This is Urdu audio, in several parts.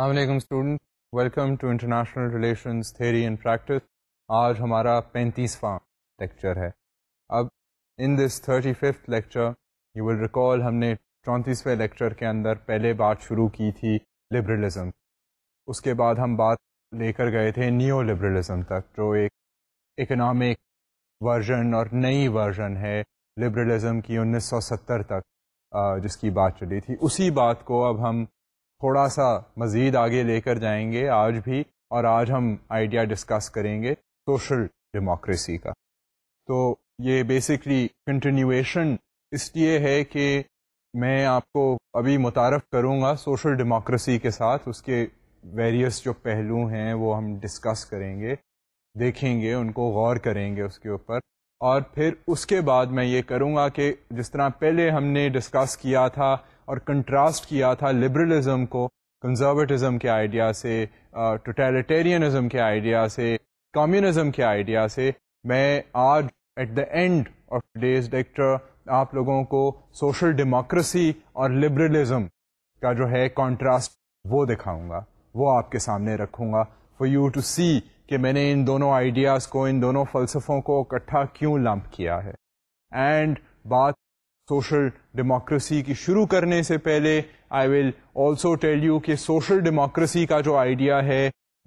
السلام علیکم student welcome to international relations theory and practice آج ہمارا پینتیسواں لیکچر ہے اب in this thirty fifth lecture you will recall ہم نے چونتیسویں لیکچر کے اندر پہلے بات شروع کی تھی لبرلزم اس کے بعد ہم بات لے کر گئے تھے نیو لبرلزم تک جو ایک اکنامک ورژن اور نئی ورژن ہے لبرلزم کی انیس سو ستر تک جس کی بات چلی تھی اسی بات کو اب ہم تھوڑا سا مزید آگے لے کر جائیں گے آج بھی اور آج ہم آئیڈیا ڈسکس کریں گے سوشل ڈیموکریسی کا تو یہ بیسکلی کنٹینیویشن اس لیے ہے کہ میں آپ کو ابھی متعارف کروں گا سوشل ڈیموکریسی کے ساتھ اس کے ویریئس جو پہلو ہیں وہ ہم ڈسکس کریں گے دیکھیں گے ان کو غور کریں گے اس کے اوپر اور پھر اس کے بعد میں یہ کروں گا کہ جس طرح پہلے ہم نے ڈسکس کیا تھا اور کنٹراسٹ کیا تھا لبرلزم کو کنزرویٹزم کے آئیڈیا سے ٹوٹیلیٹیرینزم کے آئیڈیا سے کمیونزم کے آئیڈیا سے میں آج at the end of this lecture آپ لوگوں کو سوشل ڈیموکریسی اور لبرلزم کا جو ہے کانٹراسٹ وہ دکھاؤں گا وہ آپ کے سامنے رکھوں گا فور یو ٹو سی کہ میں نے ان دونوں آئیڈیاز کو ان دونوں فلسفوں کو اکٹھا کیوں لمپ کیا ہے اینڈ بات سوشل ڈیموکریسی کی شروع کرنے سے پہلے I will also tell you کہ سوشل ڈیموکریسی کا جو آئیڈیا ہے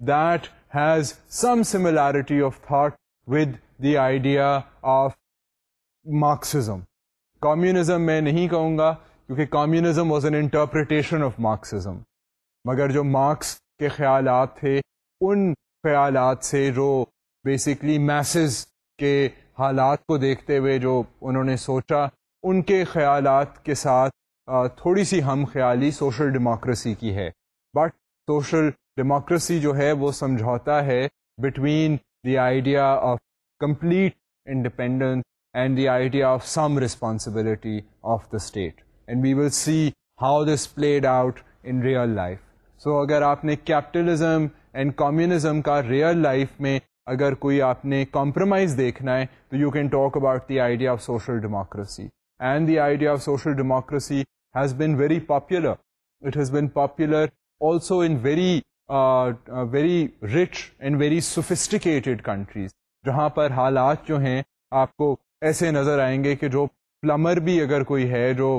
that has some similarity of thought with the idea of Marxism communism میں نہیں کہوں گا کیونکہ communism was an interpretation of Marxism مگر جو مارکس کے خیالات تھے ان خیالات سے جو بیسکلی میسز کے حالات کو دیکھتے ہوئے جو انہوں نے سوچا ان کے خیالات کے ساتھ تھوڑی سی ہم خیالی سوشل ڈیموکریسی کی ہے بٹ سوشل ڈیموکریسی جو ہے وہ سمجھوتا ہے between the idea of complete independence and the idea of some responsibility of the state and we will see how this played out in real life so اگر آپ نے کیپٹلزم اینڈ کمیونزم کا ریئل لائف میں اگر کوئی آپ نے کمپرومائز دیکھنا ہے تو you can talk about the idea of social democracy and the idea of social democracy has popular. Very popular it has also popular also in very very rich and very sophisticated countries جہاں پر حالات جو ہیں آپ کو ایسے نظر آئیں گے کہ جو پلمر بھی اگر کوئی ہے جو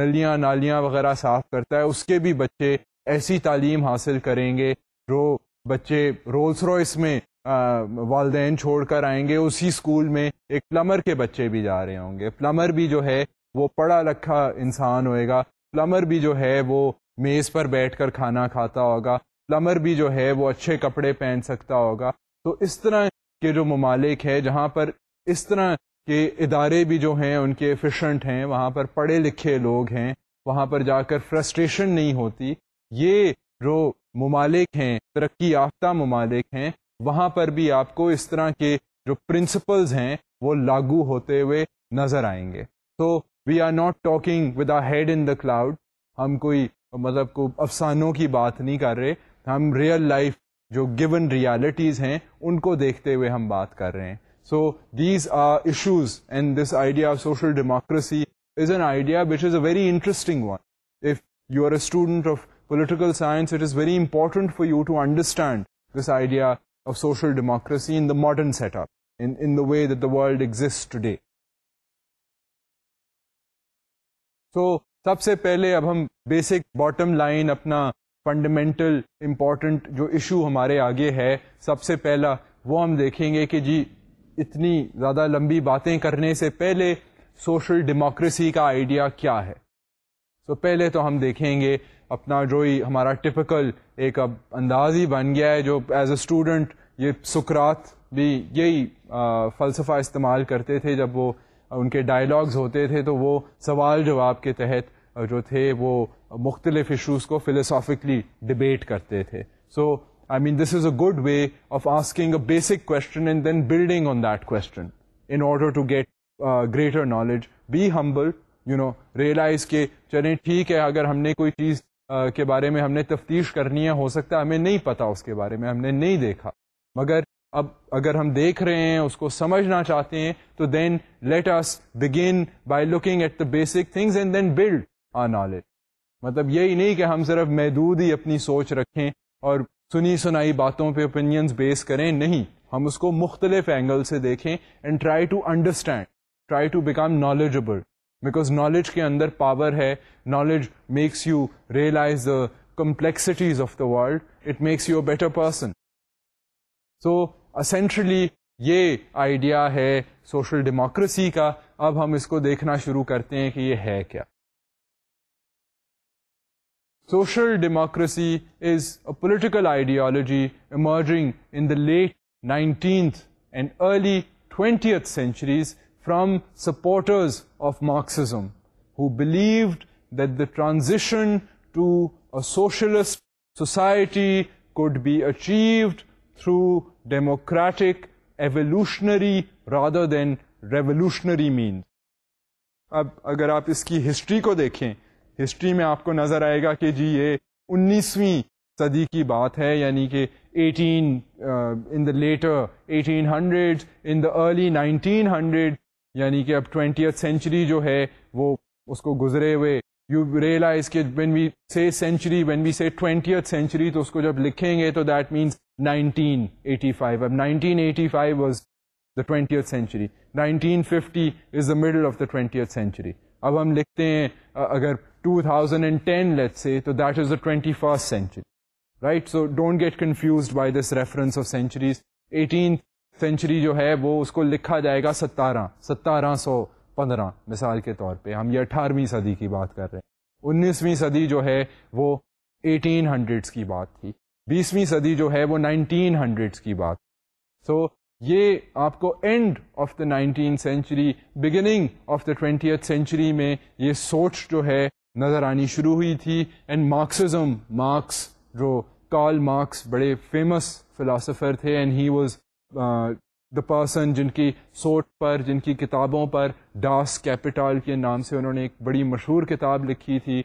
نلیاں نالیاں وغیرہ صاف کرتا ہے اس کے بھی بچے ایسی تعلیم حاصل کریں گے جو بچے رولس روز میں والدین چھوڑ کر آئیں گے اسی اسکول میں ایک پلمر کے بچے بھی جا رہے ہوں گے پلمر بھی جو ہے وہ پڑھا لکھا انسان ہوئے گا پلمر بھی جو ہے وہ میز پر بیٹھ کر کھانا کھاتا ہوگا پلمر بھی جو ہے وہ اچھے کپڑے پہن سکتا ہوگا تو اس طرح کے جو ممالک ہے جہاں پر اس طرح کے ادارے بھی جو ہیں ان کے افیشنٹ ہیں وہاں پر پڑھے لکھے لوگ ہیں وہاں پر جا کر فرسٹریشن نہیں ہوتی یہ جو ممالک ہیں ترقی یافتہ ممالک ہیں وہاں پر بھی آپ کو اس طرح کے جو پرنسپلز ہیں وہ لاگو ہوتے ہوئے نظر آئیں گے تو we are not talking with a head in the cloud ہم کوئی مطلب کو افسانوں کی بات نہیں کر رہے ہم ریئل لائف جو گیون ریالٹیز ہیں ان کو دیکھتے ہوئے ہم بات کر رہے ہیں so these are issues and this idea of social democracy is an idea which is a very interesting one if you are a student of political science it is very important for you to understand this idea social democracy in modern set up way world exist today so سب سے پہلے اب ہم بیسک باٹم لائن اپنا فنڈامنٹل امپورٹنٹ جو ایشو ہمارے آگے ہے سب سے پہلا وہ ہم دیکھیں گے کہ جی اتنی زیادہ لمبی باتیں کرنے سے پہلے سوشل ڈیموکریسی کا آئیڈیا کیا ہے سو پہلے تو ہم دیکھیں گے اپنا جو ہی ہمارا ٹپیکل ایک اب انداز ہی بن گیا ہے جو ایز اے اسٹوڈنٹ یہ سکرات بھی یہی فلسفہ استعمال کرتے تھے جب وہ ان کے ڈائیلاگز ہوتے تھے تو وہ سوال جواب کے تحت جو تھے وہ مختلف ایشوز کو فلسافکلی ڈبیٹ کرتے تھے so I mean this is a good way of asking a basic question and then building on that question in order to get greater knowledge be humble you know realize کہ چلیں ٹھیک ہے اگر ہم نے کوئی چیز کے بارے میں ہم نے تفتیش کرنی ہے ہو سکتا ہے ہمیں نہیں پتا اس کے بارے میں ہم نے نہیں دیکھا مگر اب اگر ہم دیکھ رہے ہیں اس کو سمجھنا چاہتے ہیں تو then let us begin by looking at the basic things and then build a knowledge مطلب یہی نہیں کہ ہم صرف محدود ہی اپنی سوچ رکھیں اور سنی سنائی باتوں پہ اوپینینس بیس کریں نہیں ہم اس کو مختلف اینگل سے دیکھیں and try to understand try to become knowledgeable because knowledge کے اندر پاور ہے knowledge makes you realize the complexities of the world it makes you a better person so essentially یہ آئیڈیا ہے سوشل ڈیموکریسی کا اب ہم اس کو دیکھنا شروع کرتے ہیں کہ یہ ہے کیا social democracy is a political ideology emerging in the late nineteenth and early twentieth centuries from supporters of Marxism who believed that the transition to socialist society could be achieved through democratic evolutionary rather than revolutionary mean اب اگر آپ اس کی ہسٹری کو دیکھیں ہسٹری میں آپ کو نظر آئے گا کہ جی یہ انیسویں صدی کی بات ہے یعنی کہ eighteen in the later eighteen hundred in the early nineteen hundred یعنی کہ اب ٹوینٹی سینچری جو ہے وہ اس کو گزرے ہوئے یو ریئلائز کہ when we see century when we see twenty century تو اس کو جب لکھیں گے تو that means nineteen eighty five اب nineteen eighty five was the twenty century nineteen fifty is the middle of the twenty century اب ہم لکھتے ہیں اگر two thousand and ten late سے تو that is the twenty first century right so don't get confused by this reference of centuries eighteen century جو ہے وہ اس کو لکھا جائے گا ستارہ ستارہ سو پندرہ مثال کے طور پہ ہم یہ اٹھارہویں صدی کی بات کر رہے ہیں انیسویں صدی جو ہے وہ ایٹین ہنڈریڈس کی بات تھی بیسویں صدی جو ہے وہ نائنٹین ہنڈریڈس کی بات سو so, یہ آپ کو end of the nineteen century beginning of the twenty century میں یہ سوچ جو ہے نظر آنی شروع ہوئی تھی اینڈ مارکسزم مارکس جو کارل مارکس بڑے فیمس فلاسفر تھے and he was the person جن کی سوٹ پر جن کی کتابوں پر ڈاس کیپیٹال کے نام سے انہوں نے ایک بڑی مشہور کتاب لکھی تھی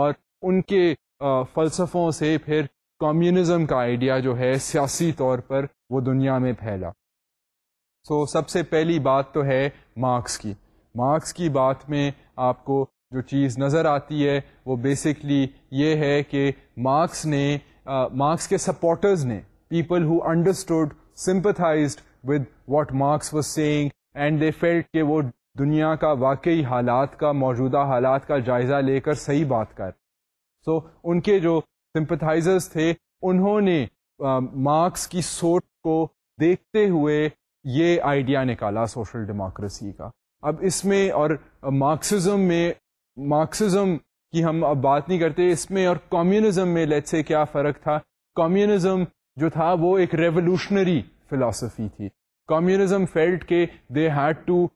اور ان کے فلسفوں سے پھر کمیونزم کا آئیڈیا جو ہے سیاسی طور پر وہ دنیا میں پھیلا سو so, سب سے پہلی بات تو ہے مارکس کی مارکس کی بات میں آپ کو جو چیز نظر آتی ہے وہ بیسکلی یہ ہے کہ مارکس نے مارکس کے سپورٹرز نے people who understood sympathized with what Marx was saying and they felt کہ وہ دنیا کا واقعی حالات کا موجودہ حالات کا جائزہ لے کر صحیح بات کر سو so, ان کے جو سمپتھائزرس تھے انہوں نے مارکس کی سوچ کو دیکھتے ہوئے یہ آئیڈیا نکالا سوشل ڈیموکریسی کا اب اس میں اور مارکسزم میں مارکسزم کی ہم اب بات نہیں کرتے اس میں اور کمیونزم میں لیٹ سے کیا فرق تھا کمیونزم جو تھا وہ ایک ریولیوشنری فلاسفی تھی کمیونزم فیلڈ کے they had to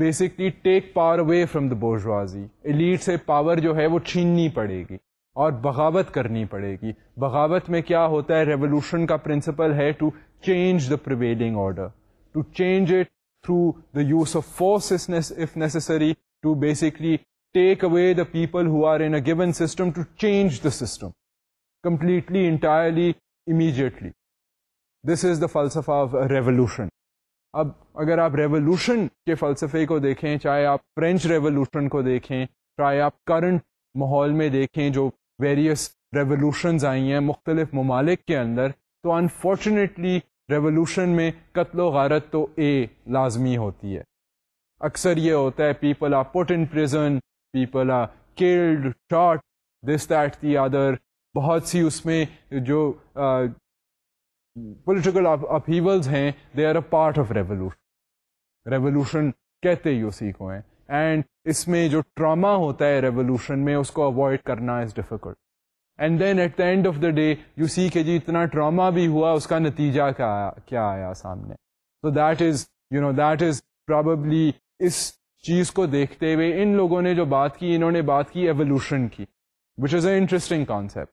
basically take power away from the bourgeoisie power جو ہے وہ چھیننی پڑے گی اور بغاوت کرنی پڑے گی بغاوت میں کیا ہوتا ہے ریولیوشن کا پرنسپل ہے to change the prevailing order to change it through the use of force if necessary to basically take away the people who are in given system to change the system completely entirely immediately this is the فلسفہ آف ریولیوشن اب اگر آپ ریولیوشن کے فلسفے کو دیکھیں چاہے آپ فرینچ ریولیوشن کو دیکھیں چاہے آپ کرنٹ ماحول میں دیکھیں جو ویریس ریولیوشنز آئی ہیں مختلف ممالک کے اندر تو انفارچونیٹلی ریولیوشن میں قتل و غارت تو اے لازمی ہوتی ہے اکثر یہ ہوتا ہے people are put prison people are killed all this that the other بہت سی اس میں جو پولیٹیکل اپیولز ہیں they are a part of revolution revolution کہتے ہی اسی کو ہیں اینڈ اس میں جو ٹراما ہوتا ہے ریولیوشن میں اس کو اوائڈ کرنا is difficult and then at the end of the day you see کہ جی اتنا ٹراما بھی ہوا اس کا نتیجہ کیا آیا سامنے تو that is you know that is probably اس چیز کو دیکھتے ہوئے ان لوگوں نے جو بات کی انہوں نے بات کی ایولیوشن کی which is a interesting concept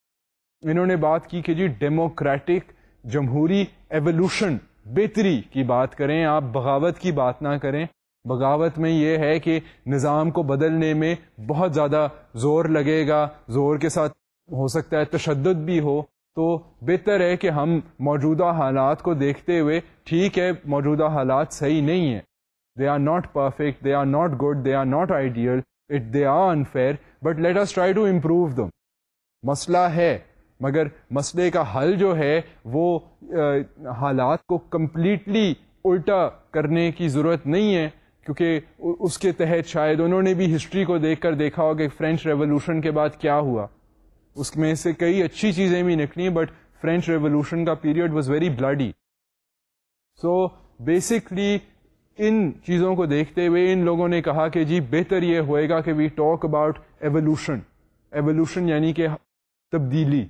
انہوں نے بات کی کہ جی ڈیموکریٹک جمہوری ایولیوشن بہتری کی بات کریں آپ بغاوت کی بات نہ کریں بغاوت میں یہ ہے کہ نظام کو بدلنے میں بہت زیادہ زور لگے گا زور کے ساتھ ہو سکتا ہے تشدد بھی ہو تو بہتر ہے کہ ہم موجودہ حالات کو دیکھتے ہوئے ٹھیک ہے موجودہ حالات صحیح نہیں ہیں they are not perfect they are not good they are not ideal it they are unfair but let us try to improve them مسئلہ ہے مگر مسئلے کا حل جو ہے وہ حالات کو کمپلیٹلی الٹا کرنے کی ضرورت نہیں ہے کیونکہ اس کے تحت شاید انہوں نے بھی ہسٹری کو دیکھ کر دیکھا ہو کہ فرینچ ریولوشن کے بعد کیا ہوا اس میں سے کئی اچھی چیزیں بھی نکلی بٹ فرینچ ریولیوشن کا period was very bloody so basically ان چیزوں کو دیکھتے ہوئے ان لوگوں نے کہا کہ جی بہتر یہ ہوئے گا کہ we talk about evolution evolution یعنی کہ تبدیلی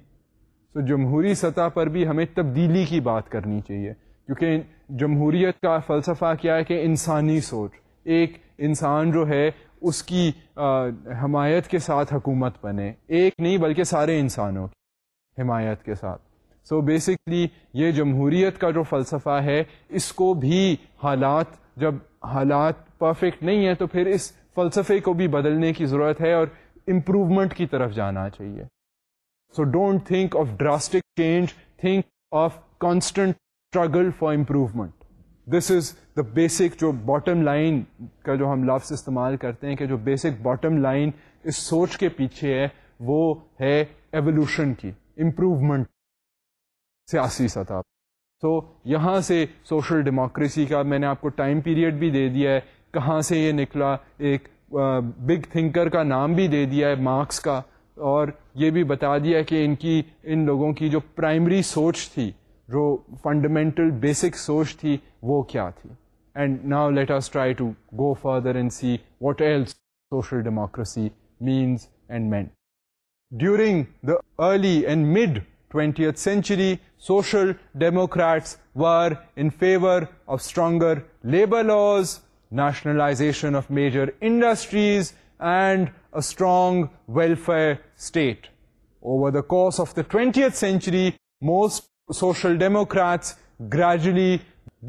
تو جمہوری سطح پر بھی ہمیں تبدیلی کی بات کرنی چاہیے کیونکہ جمہوریت کا فلسفہ کیا ہے کہ انسانی سوچ ایک انسان جو ہے اس کی حمایت کے ساتھ حکومت بنے ایک نہیں بلکہ سارے انسانوں کی حمایت کے ساتھ سو so بیسکلی یہ جمہوریت کا جو فلسفہ ہے اس کو بھی حالات جب حالات پرفیکٹ نہیں ہیں تو پھر اس فلسفے کو بھی بدلنے کی ضرورت ہے اور امپروومنٹ کی طرف جانا چاہیے so don't think of drastic change think of constant struggle for improvement this is the basic جو باٹم لائن کا جو ہم لفظ استعمال کرتے ہیں کہ جو بیسک باٹم لائن اس سوچ کے پیچھے ہے وہ ہے ایولیوشن کی امپروومنٹ سیاسی سطح سو so, یہاں سے سوشل ڈیموکریسی کا میں نے آپ کو ٹائم پیریڈ بھی دے دیا ہے کہاں سے یہ نکلا ایک بگ uh, تھنکر کا نام بھی دے دیا ہے مارکس کا اور یہ بھی بتا دیا کہ ان کی ان لوگوں کی جو پرائمری سوچ تھی جو فنڈامنٹل بیسک سوچ تھی وہ کیا تھی and now let us try to go further and see what else social democracy means and mean during the early and mid twentieth century social democrats were in favour of stronger labour laws nationalisation of major industries and strong welfare state over the course of the twentieth century most social democrats gradually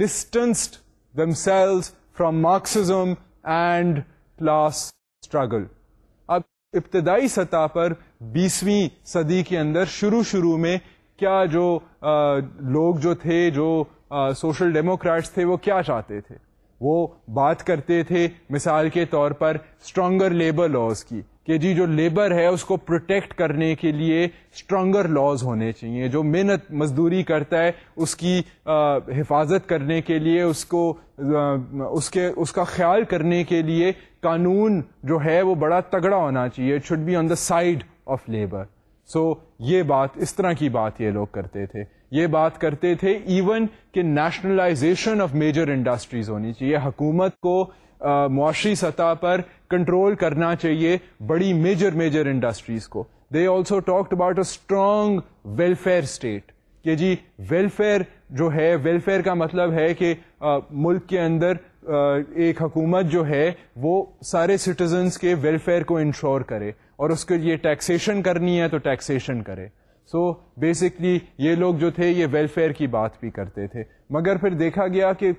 distanced themselves from marxism and class struggle اب ابتدائی سطح پر بیسویں صدی کے اندر شروع شروع میں کیا جو لوگ جو تھے جو سوشل ڈیموکریٹس تھے وہ کیا چاہتے تھے وہ بات کرتے تھے مثال کے طور پر اسٹرانگر لیبر لاز کی کہ جی جو لیبر ہے اس کو پروٹیکٹ کرنے کے لیے اسٹرانگر لاز ہونے چاہیے جو محنت مزدوری کرتا ہے اس کی حفاظت کرنے کے لیے اس کو اس کے اس کا خیال کرنے کے لیے قانون جو ہے وہ بڑا تگڑا ہونا چاہیے should be on the side of labour so یہ بات اس طرح کی بات یہ لوگ کرتے تھے یہ بات کرتے تھے ایون کہ نیشنلائزیشن آف میجر انڈسٹریز ہونی چاہیے حکومت کو معاشی سطح پر کنٹرول کرنا چاہیے بڑی میجر میجر انڈسٹریز کو they also talked about a strong welfare state کہ جی ویلفیئر جو ہے ویلفیئر کا مطلب ہے کہ ملک کے اندر ایک حکومت جو ہے وہ سارے سٹیزنس کے ویلفیئر کو انشور کرے اور اس کے یہ ٹیکسیشن کرنی ہے تو ٹیکسیشن کرے سو بیسکلی یہ لوگ جو تھے یہ ویلفیئر کی بات بھی کرتے تھے مگر پھر دیکھا گیا کہ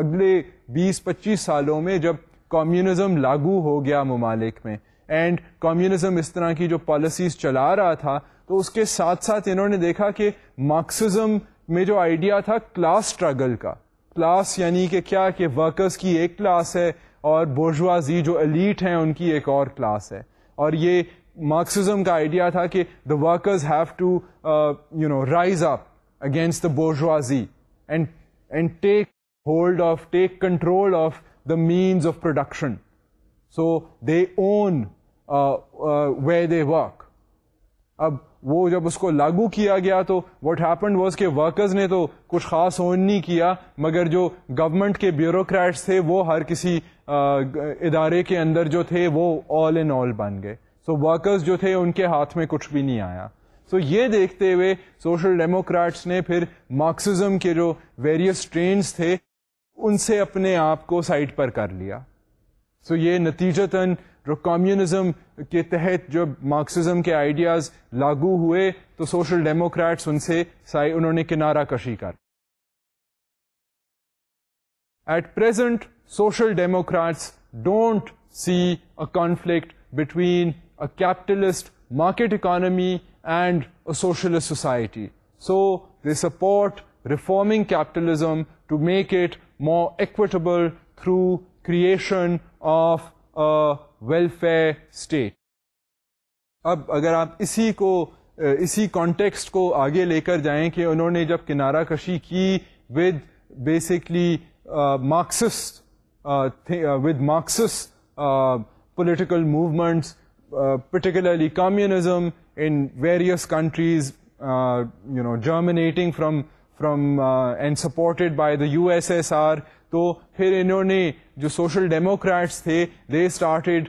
اگلے بیس پچیس سالوں میں جب کمیونزم لاگو ہو گیا ممالک میں اینڈ کمیونزم اس طرح کی جو پالیسیز چلا رہا تھا تو اس کے ساتھ ساتھ انہوں نے دیکھا کہ مارکسزم میں جو آئیڈیا تھا کلاس اسٹرگل کا کلاس یعنی کہ کیا کہ ورکرس کی ایک کلاس ہے اور بورجوازی جو الیٹ ہیں ان کی ایک اور کلاس ہے اور یہ مارکسزم کا آئیڈیا تھا کہ the workers have to you know rise up against the and and take hold of take control of the means of production so they own way they work اب وہ جب اس کو لاگو کیا گیا تو واٹ ہیپنڈ واز کے ورکرز نے تو کچھ خاص اون نہیں کیا مگر جو گورنمنٹ کے بیوروکریٹس تھے وہ ہر کسی uh, ادارے کے اندر جو تھے وہ آل ان آل بن گئے سو ورکرز جو تھے ان کے ہاتھ میں کچھ بھی نہیں آیا سو یہ دیکھتے ہوئے سوشل ڈیموکریٹس نے پھر مارکسزم کے جو ویریس تھے ان سے اپنے آپ کو سائڈ پر کر لیا سو یہ نتیجتاً جو کمیونزم کے تحت جب مارکسزم کے آئیڈیاز لاگو ہوئے تو سوشل ڈیموکریٹس ان سے انہوں نے کنارہ کشی کر at present social democrats don't see a conflict between capitalist market economy and socialist society so support support reforming capitalism to make it more through through creation of welfare state اب اگر آپ اسی کو اسی کانٹیکسٹ کو آگے لے کر جائیں کہ انہوں نے جب کنارہ کشی کی with basically marxist with marxist political movements particularly communism in various countries no جامنی from and supported by the U S S R تو پھر انہوں نے جو سوشل ڈیموکریٹس تھے they started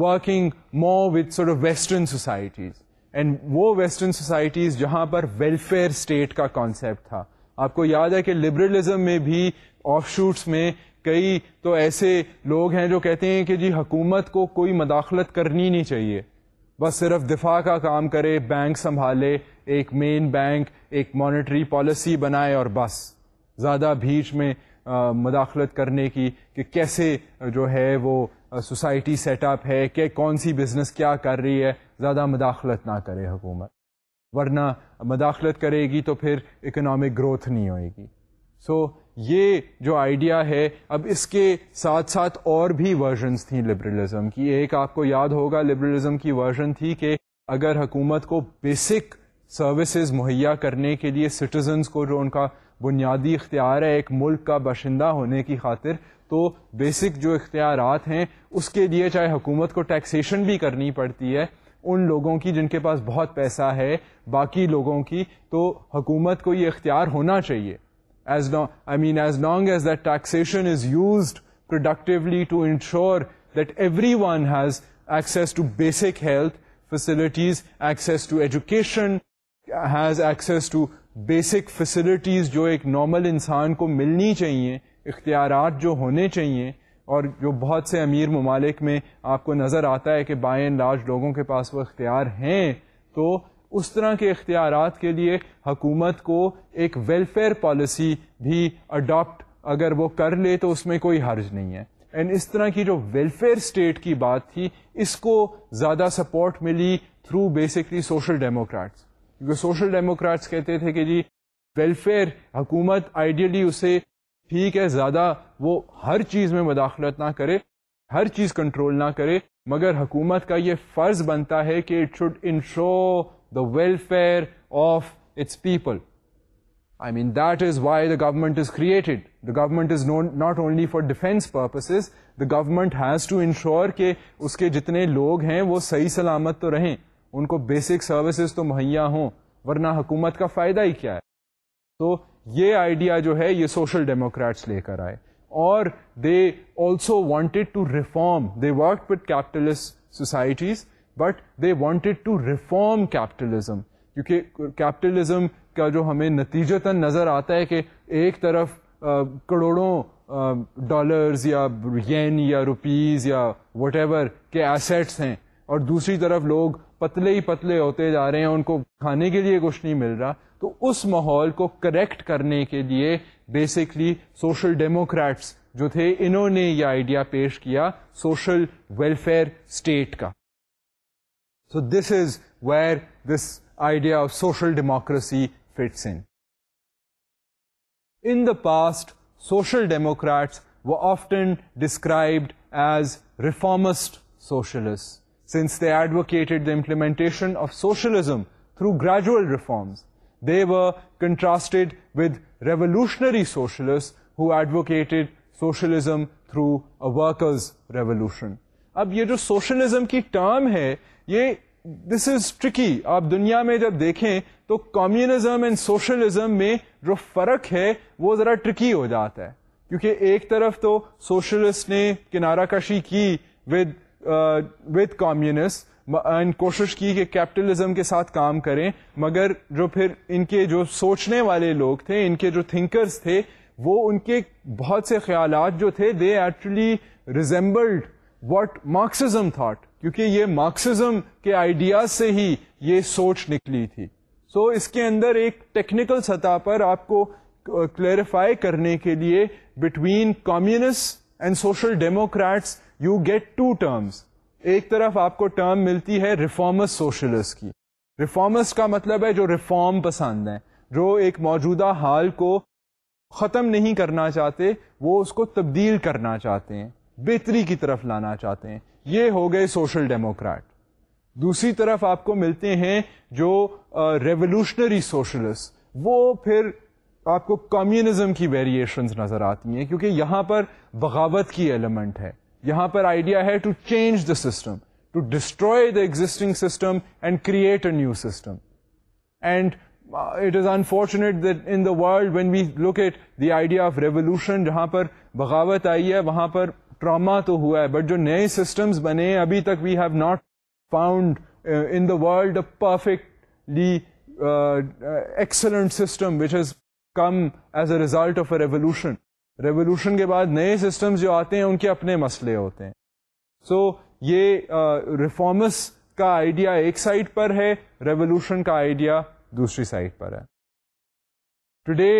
working more with western societies and وہ ویسٹرن سوسائٹیز جہاں پر ویلفیئر اسٹیٹ کا کانسیپٹ تھا آپ کو یاد ہے کہ لبرلزم میں بھی آف شوٹس میں کئی تو ایسے لوگ ہیں جو کہتے ہیں کہ جی حکومت کو کوئی مداخلت کرنی نہیں چاہیے بس صرف دفاع کا کام کرے بینک سنبھالے ایک ایک مین بینک مانیٹری پالیسی بنائے اور بس زیادہ میں مداخلت کرنے کی کہ کیسے جو ہے وہ سوسائٹی سیٹ اپ ہے کہ کون سی بزنس کیا کر رہی ہے زیادہ مداخلت نہ کرے حکومت ورنہ مداخلت کرے گی تو پھر اکنامک گروتھ نہیں ہوئے گی سو so, یہ جو آئیڈیا ہے اب اس کے ساتھ ساتھ اور بھی ورژنس تھیں لبرلزم کی ایک آپ کو یاد ہوگا لبرلزم کی ورژن تھی کہ اگر حکومت کو بیسک سروسز مہیا کرنے کے لیے سٹیزنس کو جو ان کا بنیادی اختیار ہے ایک ملک کا باشندہ ہونے کی خاطر تو بیسک جو اختیارات ہیں اس کے لیے چاہے حکومت کو ٹیکسیشن بھی کرنی پڑتی ہے ان لوگوں کی جن کے پاس بہت پیسہ ہے باقی لوگوں کی تو حکومت کو یہ اختیار ہونا چاہیے has access to basic health facilities access to education has access to basic facilities جو ایک نارمل انسان کو ملنی چاہیے اختیارات جو ہونے چاہیے اور جو بہت سے امیر ممالک میں آپ کو نظر آتا ہے کہ بائیں لاج لوگوں کے پاس وہ اختیار ہیں تو اس طرح کے اختیارات کے لیے حکومت کو ایک ویلفیئر پالیسی بھی اڈاپٹ اگر وہ کر لے تو اس میں کوئی حرج نہیں ہے اینڈ اس طرح کی جو ویلفیئر اسٹیٹ کی بات تھی اس کو زیادہ سپورٹ ملی تھرو بیسکلی سوشل ڈیموکریٹس کیونکہ سوشل ڈیموکریٹس کہتے تھے کہ جی ویلفیئر حکومت آئیڈیلی اسے ٹھیک ہے زیادہ وہ ہر چیز میں مداخلت نہ کرے ہر چیز کنٹرول نہ کرے مگر حکومت کا یہ فرض بنتا ہے کہ it should ensure welfare of its people I mean that is why the government is created the government is no not only for defence purpose the government has to ensure کہ اس کے جتنے لوگ ہیں وہ صحیح سلامت تو رہیں ان کو بیسک سروسز تو مہیا ہوں ورنہ حکومت کا فائدہ ہی کیا ہے تو یہ آئیڈیا جو ہے یہ سوشل ڈیموکریٹس لے کر آئے اور they also wanted to reform they work with capitalist societies but they wanted to reform capitalism کیونکہ کیپٹلزم کا جو ہمیں نتیجتاً نظر آتا ہے کہ ایک طرف کروڑوں ڈالرز یا یین یا روپیز یا وٹ ایور کے ایسیٹس ہیں اور دوسری طرف لوگ پتلے ہی پتلے ہوتے جا رہے ہیں ان کو کھانے کے لیے کچھ نہیں مل رہا تو اس ماحول کو کریکٹ کرنے کے لیے بیسکلی سوشل ڈیموکریٹس جو تھے انہوں نے یہ آئیڈیا پیش کیا سوشل ویلفیئر اسٹیٹ کا so this is where this idea of social democracy fits in the past social democrats describe as reformist socialist since they advocated the implementation of socialism through gradual reforms they were contrasted with revolutionary socialist who advocated socialism through workers revolution اب یہ جو سوشلزم کی ٹرم ہے یہ دس از ٹرکی آپ دنیا میں جب دیکھیں تو کمیونزم اینڈ سوشلزم میں جو فرق ہے وہ ذرا ٹرکی ہو جاتا ہے کیونکہ ایک طرف تو سوشلسٹ نے کنارہ کشی کی ود ود کامسٹ اینڈ کوشش کی کہ کیپٹلزم کے ساتھ کام کریں مگر جو پھر ان کے جو سوچنے والے لوگ تھے ان کے جو تھنکرس تھے وہ ان کے بہت سے خیالات جو تھے they actually resembled what Marxism thought کیونکہ یہ مارکسزم کے آئیڈیا سے ہی یہ سوچ نکلی تھی سو so, اس کے اندر ایک ٹیکنیکل سطح پر آپ کو کلیریفائی کرنے کے لیے between communist and social democrats you get to terms ایک طرف آپ کو ٹرم ملتی ہے ریفارمس سوشلسٹ کی ریفارمس کا مطلب ہے جو ریفارم پسند ہیں جو ایک موجودہ حال کو ختم نہیں کرنا چاہتے وہ اس کو تبدیل کرنا چاہتے ہیں بہتری کی طرف لانا چاہتے ہیں یہ ہو گئے سوشل ڈیموکریٹ دوسری طرف آپ کو ملتے ہیں جو ریولیوشنری سوشلسٹ وہ پھر آپ کو کمیونزم کی ویریشنز نظر آتی ہیں کیونکہ یہاں پر بغاوت کی ایلیمنٹ ہے یہاں پر آئیڈیا ہے to change the system to destroy the existing system and create a new system and it is unfortunate that in the world when we locate the idea of revolution جہاں پر بغاوت آئی ہے وہاں پر ٹراما تو ہوا ہے بٹ جو نئے سسٹمس بنے ہیں ابھی تک we have not found in the world perfectly excellent system which has come as a result of a revolution revolution کے بعد نئے سسٹمس جو آتے ہیں ان کے اپنے مسئلے ہوتے ہیں سو یہ ریفارمس uh, کا آئیڈیا ایک سائڈ پر ہے ریولیوشن کا آئیڈیا دوسری سائڈ پر ہے today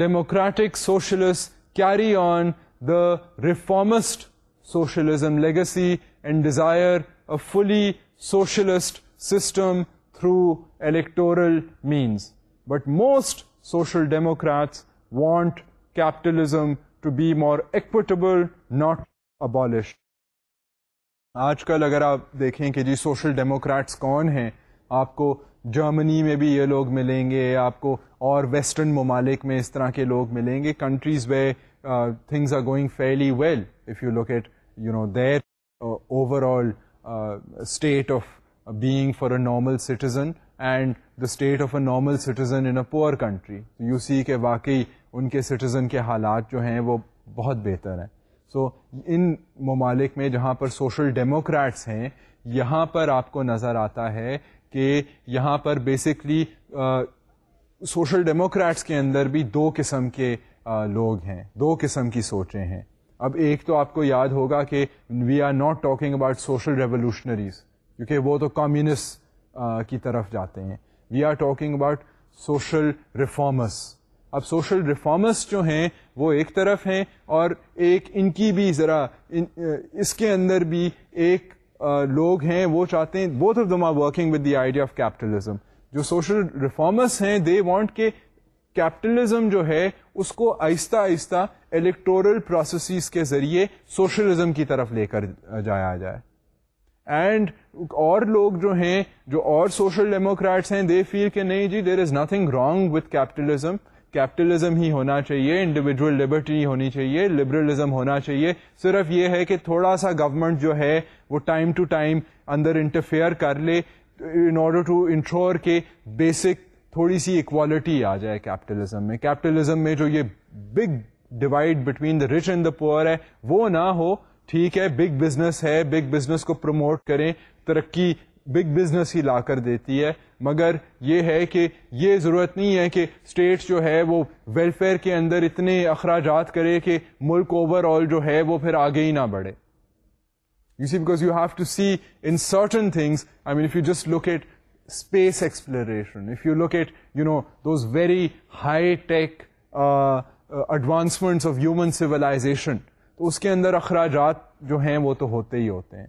democratic socialist carry on reformist socialism legacy and desire a fully socialist system through electoral means but most social democrats want capitalism to be more equitable, not abolish آج کل اگر آپ دیکھیں کہ جی سوشل ڈیموکریٹس کون ہیں آپ کو جرمنی میں بھی یہ لوگ ملیں گے آپ کو اور ویسٹرن ممالک میں اس طرح کے لوگ ملیں گے countries way things are going fairly well if you look at you know their overall state of for a normal citizen and the state of a normal citizen in a poor country you see کے واقعی ان کے سٹیزن کے حالات جو ہیں وہ بہت بہتر ہیں سو so, ان ممالک میں جہاں پر سوشل ڈیموکریٹس ہیں یہاں پر آپ کو نظر آتا ہے کہ یہاں پر بیسکلی سوشل ڈیموکریٹس کے اندر بھی دو قسم کے لوگ ہیں دو قسم کی سوچیں ہیں اب ایک تو آپ کو یاد ہوگا کہ we are not talking about social revolutionaries کیونکہ وہ تو کمیونسٹ کی طرف جاتے ہیں we are talking about social reformers اب سوشل ریفارمرس جو ہیں وہ ایک طرف ہیں اور ایک ان کی بھی ذرا اس کے اندر بھی ایک لوگ ہیں وہ چاہتے ہیں both of them are working with the idea of capitalism جو سوشل ریفارمرس ہیں دے وانٹ کے کیپٹلزم جو ہے اس کو آہستہ آہستہ الیکٹورل پروسیسز کے ذریعے سوشلزم کی طرف لے کر جایا جائے اینڈ اور لوگ جو ہیں جو اور سوشل ڈیموکریٹس ہیں دے فیل کہ نہیں جی there is nothing wrong with capitalism capitalism ہی ہونا چاہیے انڈیویجل لبرٹی ہونی چاہیے لبرلزم ہونا چاہیے صرف یہ ہے کہ تھوڑا سا گورنمنٹ جو ہے وہ ٹائم ٹو ٹائم اندر انٹرفیئر کر لے ان آرڈر ٹو انشور کے بیسک تھوڑی سی اکوالٹی آ جائے کیپٹلزم میں کیپٹلزم میں جو یہ big divide between the rich and the poor ہے وہ نہ ہو ٹھیک ہے بگ بزنس ہے بگ بزنس کو پروموٹ کریں ترقی بگ بزنس ہی لا کر دیتی ہے مگر یہ ہے کہ یہ ضرورت نہیں ہے کہ اسٹیٹس جو ہے وہ ویلفیئر کے اندر اتنے اخراجات کرے کہ ملک اوور آل جو ہے وہ پھر آگے ہی نہ بڑھے you see because you have to see in certain things I mean if you just look at space exploration if you look at you know those very very high tech advancements of human civilisation تو اس کے اندر اخراجات جو ہیں وہ تو ہوتے ہی ہوتے ہیں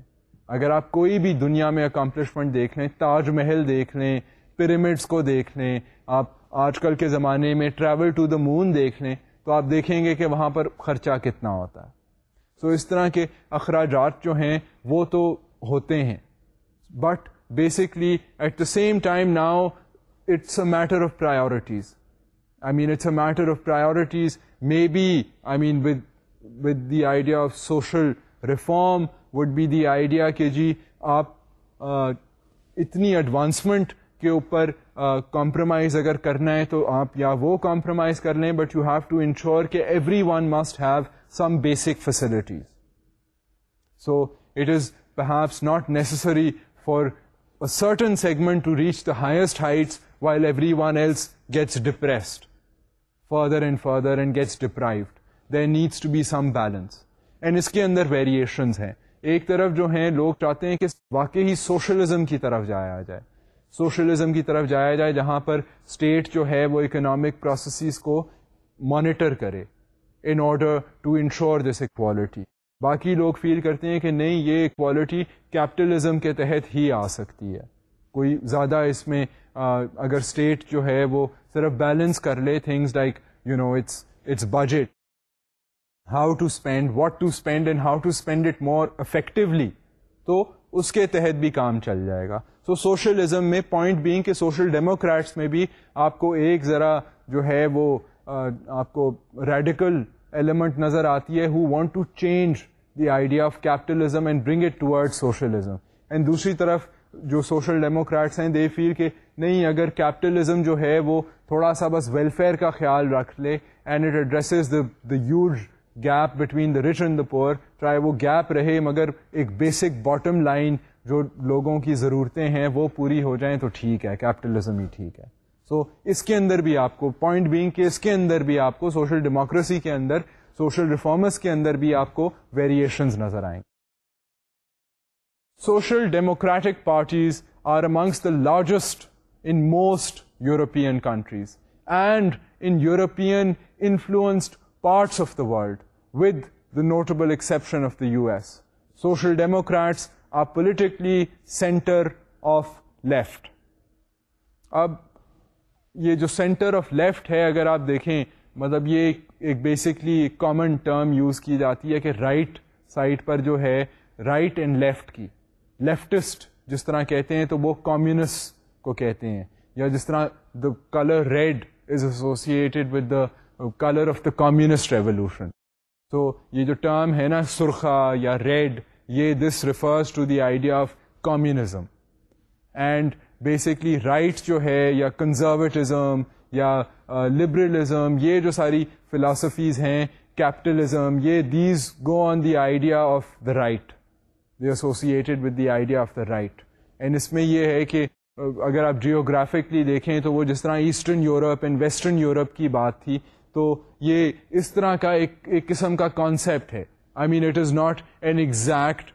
اگر آپ کوئی بھی دنیا میں اکمپلشمنٹ دیکھ لیں تاج محل دیکھ لیں پیرامڈس کو دیکھ لیں آپ آج کل کے زمانے میں ٹریول ٹو دا مون دیکھ لیں تو آپ دیکھیں گے کہ وہاں پر خرچہ کتنا ہوتا ہے سو so اس طرح کے اخراجات جو ہیں وہ تو ہوتے ہیں but basically at the same time now it's a matter of priorities I mean it's a matter of priorities maybe I mean with the idea of social reform would be the idea کہ جی آپ اتنی ایڈوانسمنٹ کے اوپر کمپرومائز اگر کرنا ہے تو آپ یا وہ کامپرومائز کر لیں but you have to ensure کہ everyone must have some basic facilities so it is not necessary for certain segment to reach the highest height while everyone else gets depress further and further and gets deprive their needs and اس کے اندر ویریشن ہیں ایک طرف جو ہیں لوگ چاہتے ہیں کہ واقع ہی سوشلزم کی طرف جایا جائے سوشلزم کی طرف جایا جائے جہاں پر اسٹیٹ جو ہے وہ اکنامک پروسیسز کو مانیٹر کرے in order to ensure this equality باقی لوگ فیل کرتے ہیں کہ نہیں یہ کوالٹی کیپٹلزم کے تحت ہی آ سکتی ہے کوئی زیادہ اس میں آ, اگر اسٹیٹ جو ہے وہ صرف بیلنس کر لے things like you know it's it's budget how to spend what to spend and how to spend it more effectively تو اس کے تحت بھی کام چل جائے گا سو so, سوشلزم میں پوائنٹ بینگ کہ سوشل ڈیموکریٹس میں بھی آپ کو ایک ذرا جو ہے وہ آ, آپ کو ریڈیکل ایلیمنٹ نظر آتی ہے who want to change the idea of capitalism and bring it toward socialism and دوسری طرف جو سوشل ڈیموکریٹس ہیں دے فیل کہ نہیں اگر کیپٹلزم جو ہے وہ تھوڑا سا بس ویلفیئر کا خیال رکھ لے and it addresses the the huge gap between the rich and the poor چاہے وہ گیپ رہے مگر ایک بیسک باٹم لائن جو لوگوں کی ضرورتیں ہیں وہ پوری ہو جائیں تو ٹھیک ہے کیپٹلزم ہی ٹھیک ہے سو so, اس کے اندر بھی آپ کو پوائنٹ بینگ کہ اس کے اندر بھی آپ کو سوشل ڈیموکریسی کے اندر سوشل ریفارمس کے اندر بھی آپ کو ویریشنز نظر آئیں social democratic parties are amongst the largest in most European countries and in European influenced parts of the world with the notable exception of the U S social democrats are politically centre of left اب یہ جو سینٹر آف لیفٹ ہے اگر آپ دیکھیں مطلب یہ ایک بیسکلی کامن ٹرم یوز کی جاتی ہے کہ رائٹ right سائڈ پر جو ہے رائٹ اینڈ لیفٹ کی لیفٹسٹ جس طرح کہتے ہیں تو وہ کامسٹ کو کہتے ہیں یا جس طرح the colour red is associated with the colour of the communist revolution تو یہ جو ٹرم ہے نا سرخا یا ریڈ یہ this refers to the idea of communism and basically right جو ہے یا کنزرویٹزم یا لبرلزم یہ جو ساری فلاسفیز ہیں کیپٹلزم یہ these go on the idea of the right the with the idea of the right and اس میں یہ ہے کہ اگر آپ جیوگرافکلی دیکھیں تو وہ جس طرح eastern Europe and western Europe کی بات تھی تو یہ اس طرح کا ایک ایک قسم کا کانسیپٹ ہے I mean it is not an exact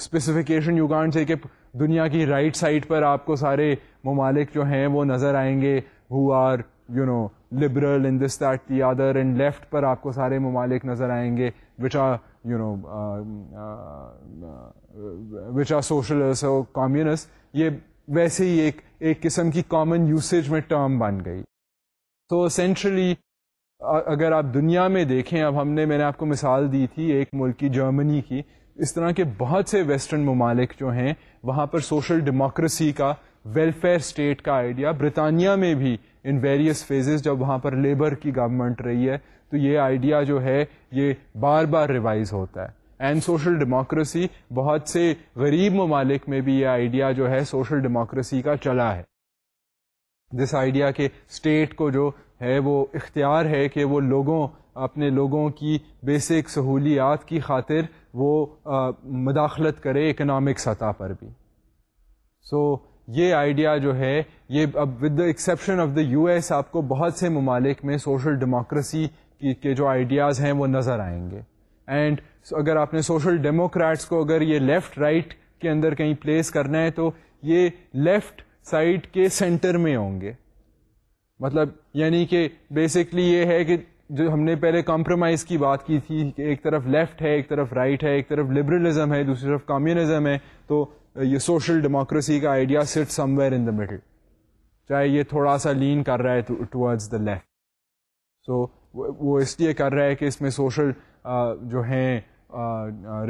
specification you can't say کہ دنیا کی رائٹ سائڈ پر آپ کو سارے ممالک جو ہیں وہ نظر آئیں گے who are you know liberal in this that the other and left پر آپ کو سارے ممالک نظر آئیں گے which which are are you know یہ ویسے ہی ایک قسم کی کامن یوسیج میں ٹرم بن گئی تو سینٹرلی اگر آپ دنیا میں دیکھیں اب ہم نے میں نے آپ کو مثال دی تھی ایک ملک کی جرمنی کی اس طرح کے بہت سے ویسٹرن ممالک جو ہیں وہاں پر سوشل ڈیموکریسی کا ویلفیئر اسٹیٹ کا آئیڈیا برطانیہ میں بھی ان ویریس فیزز جب وہاں پر لیبر کی گورنمنٹ رہی ہے تو یہ آئیڈیا جو ہے یہ بار بار ریوائز ہوتا ہے اینڈ سوشل ڈیموکریسی بہت سے غریب ممالک میں بھی یہ آئیڈیا جو ہے سوشل ڈیموکریسی کا چلا ہے جس آئیڈیا کے اسٹیٹ کو جو ہے وہ اختیار ہے کہ وہ لوگوں اپنے لوگوں کی بیسک سہولیات کی خاطر وہ مداخلت کرے اکنامک سطح پر بھی سو یہ آئیڈیا جو ہے یہ اب with the exception of the U S آپ کو بہت سے ممالک میں سوشل ڈیموکریسی کے جو آئیڈیاز ہیں وہ نظر آئیں گے اینڈ اگر آپ نے سوشل ڈیموکریٹس کو اگر یہ لیفٹ رائٹ کے اندر کہیں پلیس کرنا ہے تو یہ لیفٹ سائڈ کے سینٹر میں ہوں گے مطلب یعنی کہ بیسکلی یہ ہے کہ جو ہم نے پہلے کمپرومائز کی بات کی تھی کہ ایک طرف لیفٹ ہے ایک طرف رائٹ ہے ایک طرف لبرلزم ہے دوسری طرف کمیونزم ہے تو یہ سوشل ڈیموکریسی کا idea sit somewhere in the middle چاہے یہ تھوڑا سا لین کر رہا ہے ٹورڈز دا لیفٹ سو وہ اس لیے کر رہا ہے کہ اس میں سوشل جو ہیں uh,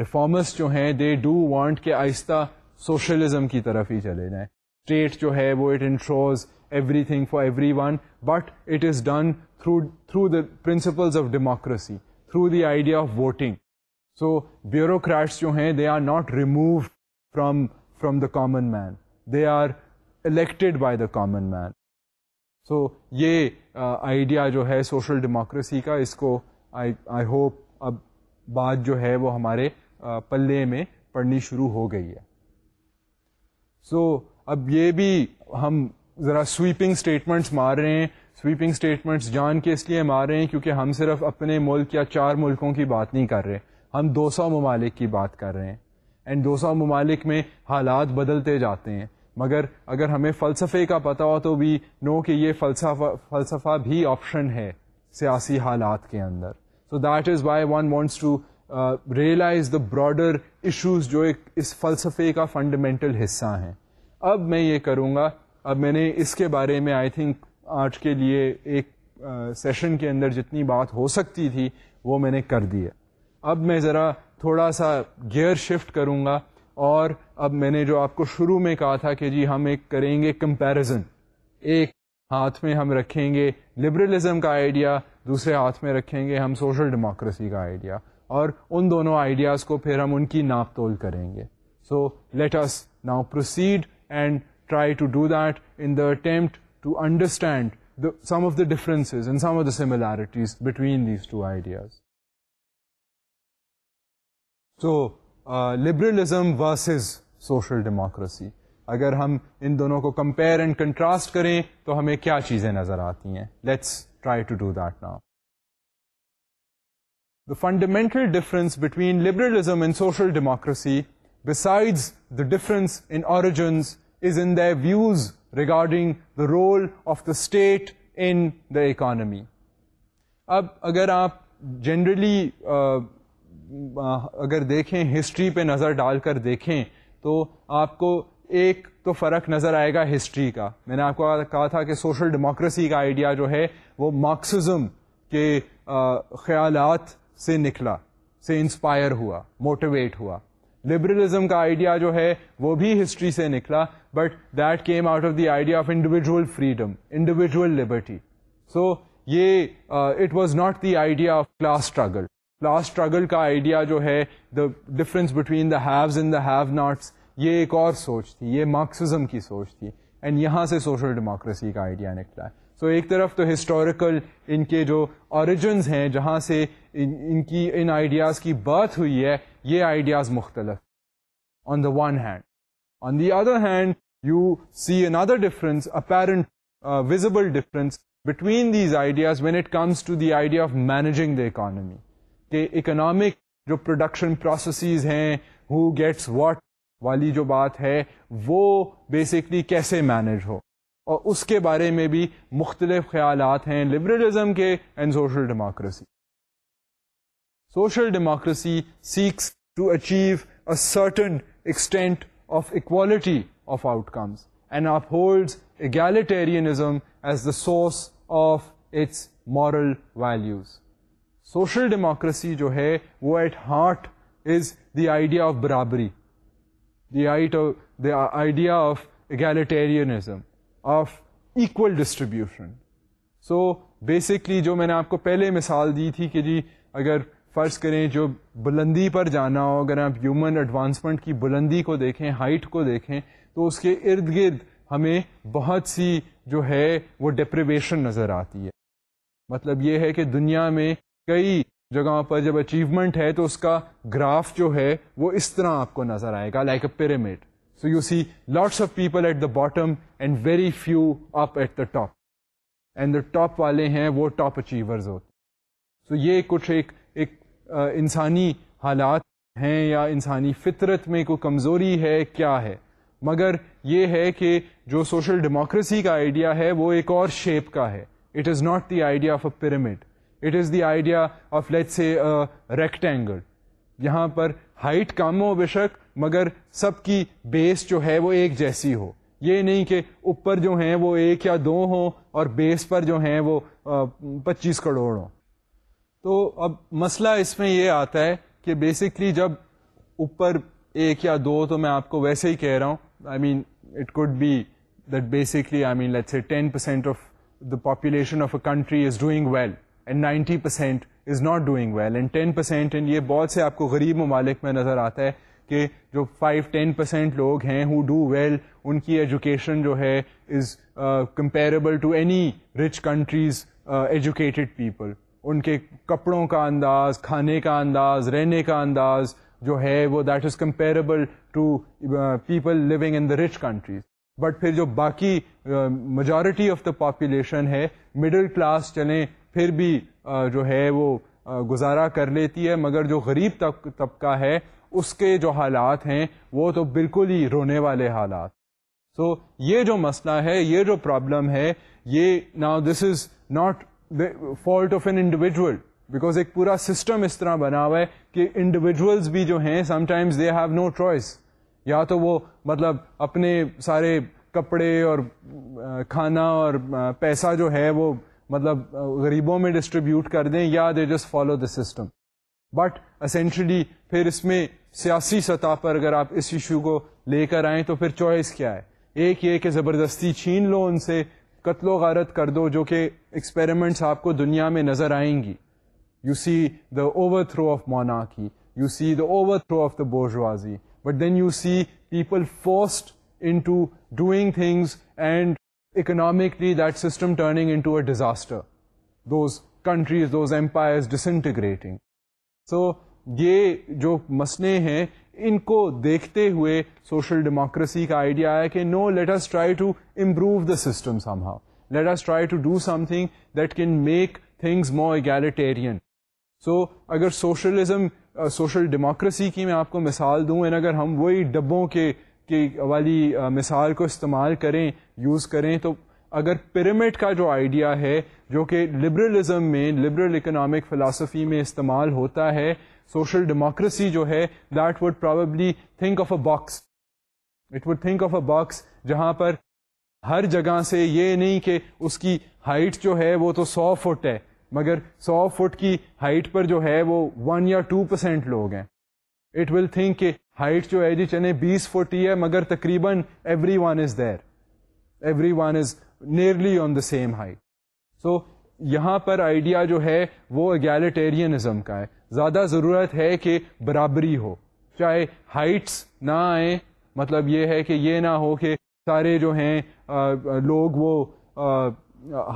جو ہیں دے ڈو وانٹ کہ آہستہ سوشلزم کی طرف ہی چلے جائیں اسٹیٹ جو ہے وہ it intrudes everything for everyone but it is done through through the principles of democracy through the idea of voting so bureaucrats جو ہیں they are not removed from from the common man they are elected by the common man so یہ آئیڈیا جو ہے سوشل ڈیموکریسی کا اس کوپ اب بات جو ہے وہ ہمارے پلے میں پڑنی شروع ہو گئی ہے سو اب یہ بھی ہم ذرا سویپنگ اسٹیٹمنٹس مار رہے ہیں سویپنگ اسٹیٹمنٹس جان کے اس لیے مار رہے ہیں کیونکہ ہم صرف اپنے ملک یا چار ملکوں کی بات نہیں کر رہے ہم دو سو ممالک کی بات کر رہے ہیں اینڈ دو سو ممالک میں حالات بدلتے جاتے ہیں مگر اگر ہمیں فلسفے کا پتہ ہو تو نو کہ یہ فلسفہ بھی آپشن ہے سیاسی حالات کے اندر so that is why one wants to realise the broader issues جو ایک اس فلسفے کا فنڈامنٹل حصہ ہیں اب میں یہ کروں گا اب میں نے اس کے بارے میں آئی تھنک آج کے لیے ایک سیشن کے اندر جتنی بات ہو سکتی تھی وہ میں نے کر دی ہے اب میں ذرا تھوڑا سا گیئر شفٹ کروں گا اور اب میں نے جو آپ کو شروع میں کہا تھا کہ جی ہم ایک کریں گے کمپیریزن ایک ہاتھ میں ہم رکھیں گے لبرلزم کا آئیڈیا دوسرے ہاتھ میں رکھیں گے ہم سوشل ڈیموکریسی کا آئیڈیا اور ان دونوں آئیڈیاز کو پھر ہم ان کی ناپ تول کریں گے so let us now proceed and try to do that in the attempt to understand some some of the and and some of the between between these two ideas so liberalism versus social democracy اگر ہم ان دونوں کو کمپیئر اینڈ کنٹراسٹ کریں تو ہمیں کیا چیزیں نظر آتی ہیں let's try to do that now the fundamental difference between liberalism and social democracy besides the difference in origins is in the views regarding the role of the state in the economy اب اگر آپ جنرلی اگر دیکھیں ہسٹری پہ نظر ڈال کر دیکھیں تو آپ کو ایک تو فرق نظر آئے گا ہسٹری کا میں نے آپ کو کہا تھا کہ سوشل ڈیموکریسی کا آئیڈیا جو ہے وہ مارکسزم کے خیالات سے نکلا سے انسپائر ہوا موٹیویٹ ہوا لبرلزم کا آئیڈیا جو ہے وہ بھی ہسٹری سے نکلا but that came out of the idea of individual freedom individual liberty so یہ it was not the idea of class struggle class struggle کا آئیڈیا جو ہے the difference between the haves and the have nots یہ ایک اور سوچ تھی یہ مارکسزم کی سوچ تھی اینڈ یہاں سے سوشل ڈیموکریسی کا آئیڈیا نکلا ہے سو so, ایک طرف تو ہسٹوریکل ان کے جو اوریجنز ہیں جہاں سے ان کی ان آئیڈیاز کی برتھ ہوئی ہے یہ آئیڈیاز مختلف on the one hand on the other hand you see another difference apparent visible difference between these ideas when it comes to the idea of managing the economy کہ اکنامک جو پروڈکشن پروسیسز ہیں ہو گیٹس واٹ والی جو بات ہے وہ بیسکلی کیسے مینج ہو اور اس کے بارے میں بھی مختلف خیالات ہیں لبرلزم کے and social democracy social democracy seeks to achieve a certain extent of equality of outcomes and upholds egalitarianism as the source of its moral values social democracy جو ہے وہ at heart is the idea of برابری the idea of egalitarianism of equal distribution so basically جو میں نے آپ کو پہلے مثال دی تھی کہ جی اگر فرض کریں جو بلندی پر جانا ہو اگر آپ ہیومن ایڈوانسمنٹ کی بلندی کو دیکھیں ہائٹ کو دیکھیں تو اس کے ارد گرد ہمیں بہت سی جو ہے وہ ڈپریویشن نظر آتی ہے مطلب یہ ہے کہ دنیا میں کئی جگہوں پر جب اچیومنٹ ہے تو اس کا گراف جو ہے وہ اس طرح آپ کو نظر آئے گا like a pyramid so you see lots of people at the bottom and very few up at the top and the top والے ہیں وہ ٹاپ اچیورز ہوتے سو یہ کچھ ایک ایک انسانی حالات ہیں یا انسانی فطرت میں کوئی کمزوری ہے کیا ہے مگر یہ ہے کہ جو سوشل ڈیموکریسی کا آئیڈیا ہے وہ ایک اور شیپ کا ہے it is not the idea of a pyramid it is the idea of let's a rectangle یہاں پر ہائٹ کم ہو بے شک مگر سب کی بیس جو ہے وہ ایک جیسی ہو یہ نہیں کہ اوپر جو ہیں وہ ایک یا دو ہوں اور بیس پر جو ہیں وہ پچیس کروڑ ہوں تو اب مسئلہ اس میں یہ آتا ہے کہ بیسکلی جب اوپر ایک یا دو تو میں آپ کو ویسے ہی کہہ رہا ہوں I mean it could be that basically I mean let say ten percent of the population of a country is doing well and ninety percent is not doing well and ten percent and یہ بہت سے آپ کو غریب ممالک میں نظر آتا ہے کہ جو فائیو ٹین پرسینٹ لوگ ہیں ہو ڈو ویل ان کی ایجوکیشن جو ہے is comparable to any rich countries educated people ان کے کپڑوں کا انداز کھانے کا انداز رہنے کا انداز جو ہے وہ that is comparable to people living in the rich countries but پھر جو باقی میجورٹی آف دا پاپولیشن ہے مڈل کلاس چلیں پھر بھی uh, جو ہے وہ uh, گزارا کر لیتی ہے مگر جو غریب طبقہ ہے اس کے جو حالات ہیں وہ تو بالکل ہی رونے والے حالات سو یہ جو مسئلہ ہے یہ جو پرابلم ہے یہ نا this is not fault of an individual because ایک پورا سسٹم اس طرح بنا ہوا ہے کہ انڈیویجولس بھی جو ہیں sometimes they have no choice یا تو وہ مطلب اپنے سارے کپڑے اور کھانا اور پیسہ جو ہے وہ مطلب غریبوں میں ڈسٹریبیوٹ کر دیں یا they just follow the system but essentially پھر اس میں سیاسی سطح پر اگر آپ اس ایشو کو لے کر آئیں تو پھر چوائس کیا ہے ایک یہ کہ زبردستی چھین لو ان سے قتل و غارت کر دو جو کہ ایکسپیریمنٹس آپ کو دنیا میں نظر آئیں گی you see the overthrow of موناکی you see the overthrow of the bourgeoisie but then you see people forced into doing things and economically that system turning into a disaster those countries those empires disintegrating so یہ جو مسئلے ہیں ان کو دیکھتے ہوئے سوشل ڈیموکریسی کا آئیڈیا ہے کہ no let's try to improve the system somehow let's try to do something that can make things more egalitarian so اگر سوشلزم سوشل ڈیموکریسی کی میں آپ کو مثال دوں اینڈ اگر ہم وہی ڈبوں کے کی والی مثال کو استعمال کریں یوز کریں تو اگر پیرامڈ کا جو آئیڈیا ہے جو کہ لبرلزم میں لبرل اکنامک فلاسفی میں استعمال ہوتا ہے سوشل ڈیموکریسی جو ہے that would probably think of a box it would think of a box جہاں پر ہر جگہ سے یہ نہیں کہ اس کی ہائٹ جو ہے وہ تو سو فٹ ہے مگر سو فٹ کی ہائٹ پر جو ہے وہ ون یا ٹو پرسینٹ لوگ ہیں اٹ ول تھنک کہ ہائٹ جو ہے جی چنے بیس فٹ ہی ہے مگر تقریباً everyone is there everyone is nearly on the same height so یہاں پر آئیڈیا جو ہے وہ اگیلیٹیرینزم کا ہے زیادہ ضرورت ہے کہ برابری ہو چاہے ہائٹس نہ آئیں مطلب یہ ہے کہ یہ نہ ہو کہ سارے جو ہیں آ, لوگ وہ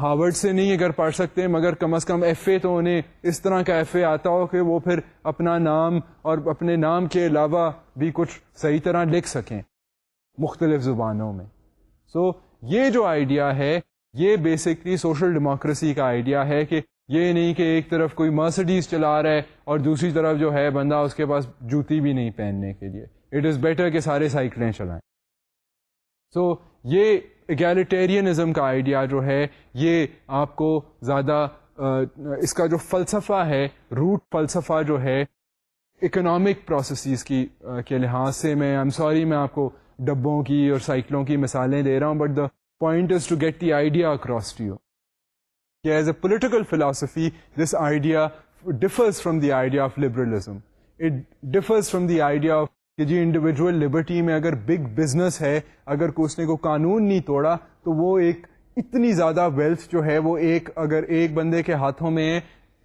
ہاوڈ سے نہیں اگر پڑھ سکتے مگر کم از کم ایف اے تو انہیں اس طرح کا ایف اے آتا ہو کہ وہ پھر اپنا نام اور اپنے نام کے علاوہ بھی کچھ صحیح طرح لکھ سکیں مختلف زبانوں میں سو so, یہ جو آئیڈیا ہے یہ بیسکلی سوشل ڈیموکریسی کا آئیڈیا ہے کہ یہ نہیں کہ ایک طرف کوئی مرسڈیز چلا رہا ہے اور دوسری طرف جو ہے بندہ اس کے پاس جوتی بھی نہیں پہننے کے لیے اٹ از بیٹر کہ سارے سائیکلیں چلائیں سو so, یہ اگیلیٹیرینزم کا آئیڈیا جو ہے یہ آپ کو زیادہ اس کا جو فلسفہ ہے روٹ فلسفہ جو ہے اکنامک پروسیسز کی کے لحاظ سے میں ایم سوری میں آپ کو ڈبوں کی اور سائیکلوں کی مثالیں دے رہا ہوں but the point is to get the idea across to you کہ as a political philosophy this idea differs from the idea of liberalism it differs from the idea of کہ جی انڈیویجول لبرٹی میں اگر بگ بزنس ہے اگر کو اس نے کو قانون نہیں توڑا تو وہ ایک اتنی زیادہ ویلتھ جو ہے وہ ایک اگر ایک بندے کے ہاتھوں میں ہے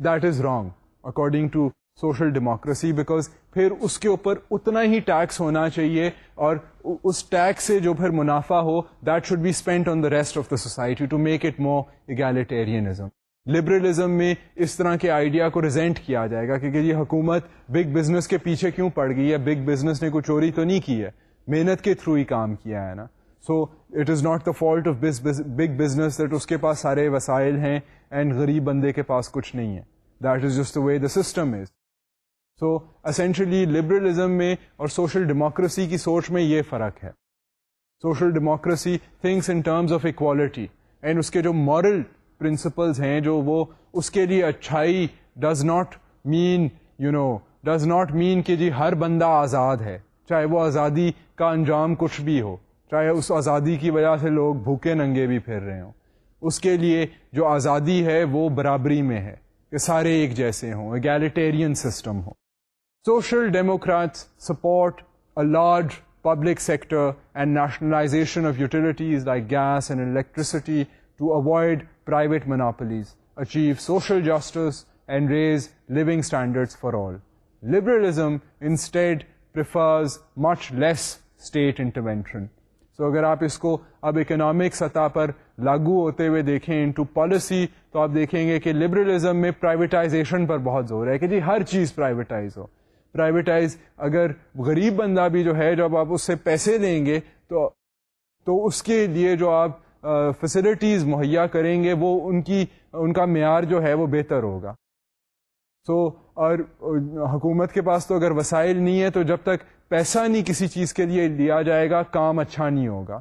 that is wrong according to social democracy because پھر اس کے اوپر اتنا ہی ٹیکس ہونا چاہیے اور اس ٹیکس سے جو پھر منافع ہو that should be spend on the rest of the society to make it more egalitarianism liberalism میں اس طرح کے آئیڈیا کو ریزینٹ کیا جائے گا کیونکہ یہ حکومت بگ بزنس کے پیچھے کیوں پڑ گئی ہے بگ بزنس نے کوئی چوری تو نہیں کی ہے محنت کے تھرو ہی کام کیا ہے نا so it is not the fault of big business that اس کے پاس سارے وسائل ہیں اینڈ غریب بندے کے پاس کچھ نہیں ہے that is just the way the system is so essentially liberalism میں اور سوشل ڈیموکریسی کی سوچ میں یہ فرق ہے social democracy things in terms of equality and اس کے جو مارل پرنسپلز ہیں جو وہ اس کے لیے اچھائی does not mean you know does not mean کہ جی ہر بندہ آزاد ہے چاہے وہ آزادی کا انجام کچھ بھی ہو چاہے اس آزادی کی وجہ سے لوگ بھوکے ننگے بھی پھر رہے ہوں اس کے لیے جو آزادی ہے وہ برابری میں ہے کہ سارے ایک جیسے ہوں egalitarian system who social democrats support a large public sector and national justice and raise لوگ standard for all liberalism intended much less state intervention so اگر آپ اس کو اب اکنامک سطح پر لاگو ہوتے ہوئے دیکھیں ان ٹو پالیسی تو آپ دیکھیں گے کہ لبرلزم میں پرائیویٹائزیشن پر بہت زور ہے کہ جی ہر چیز پرائیویٹائز ہو پرائیویٹائز اگر غریب بندہ بھی جو ہے جب آپ اس سے پیسے لیں گے تو تو اس کے لیے جو آپ فیسلٹیز مہیا کریں گے وہ ان کی ان کا معیار جو ہے وہ بہتر ہوگا سو so, اور حکومت کے پاس تو اگر وسائل نہیں ہے تو جب تک پیسہ نہیں کسی چیز کے لیے لیا جائے گا کام اچھا نہیں ہوگا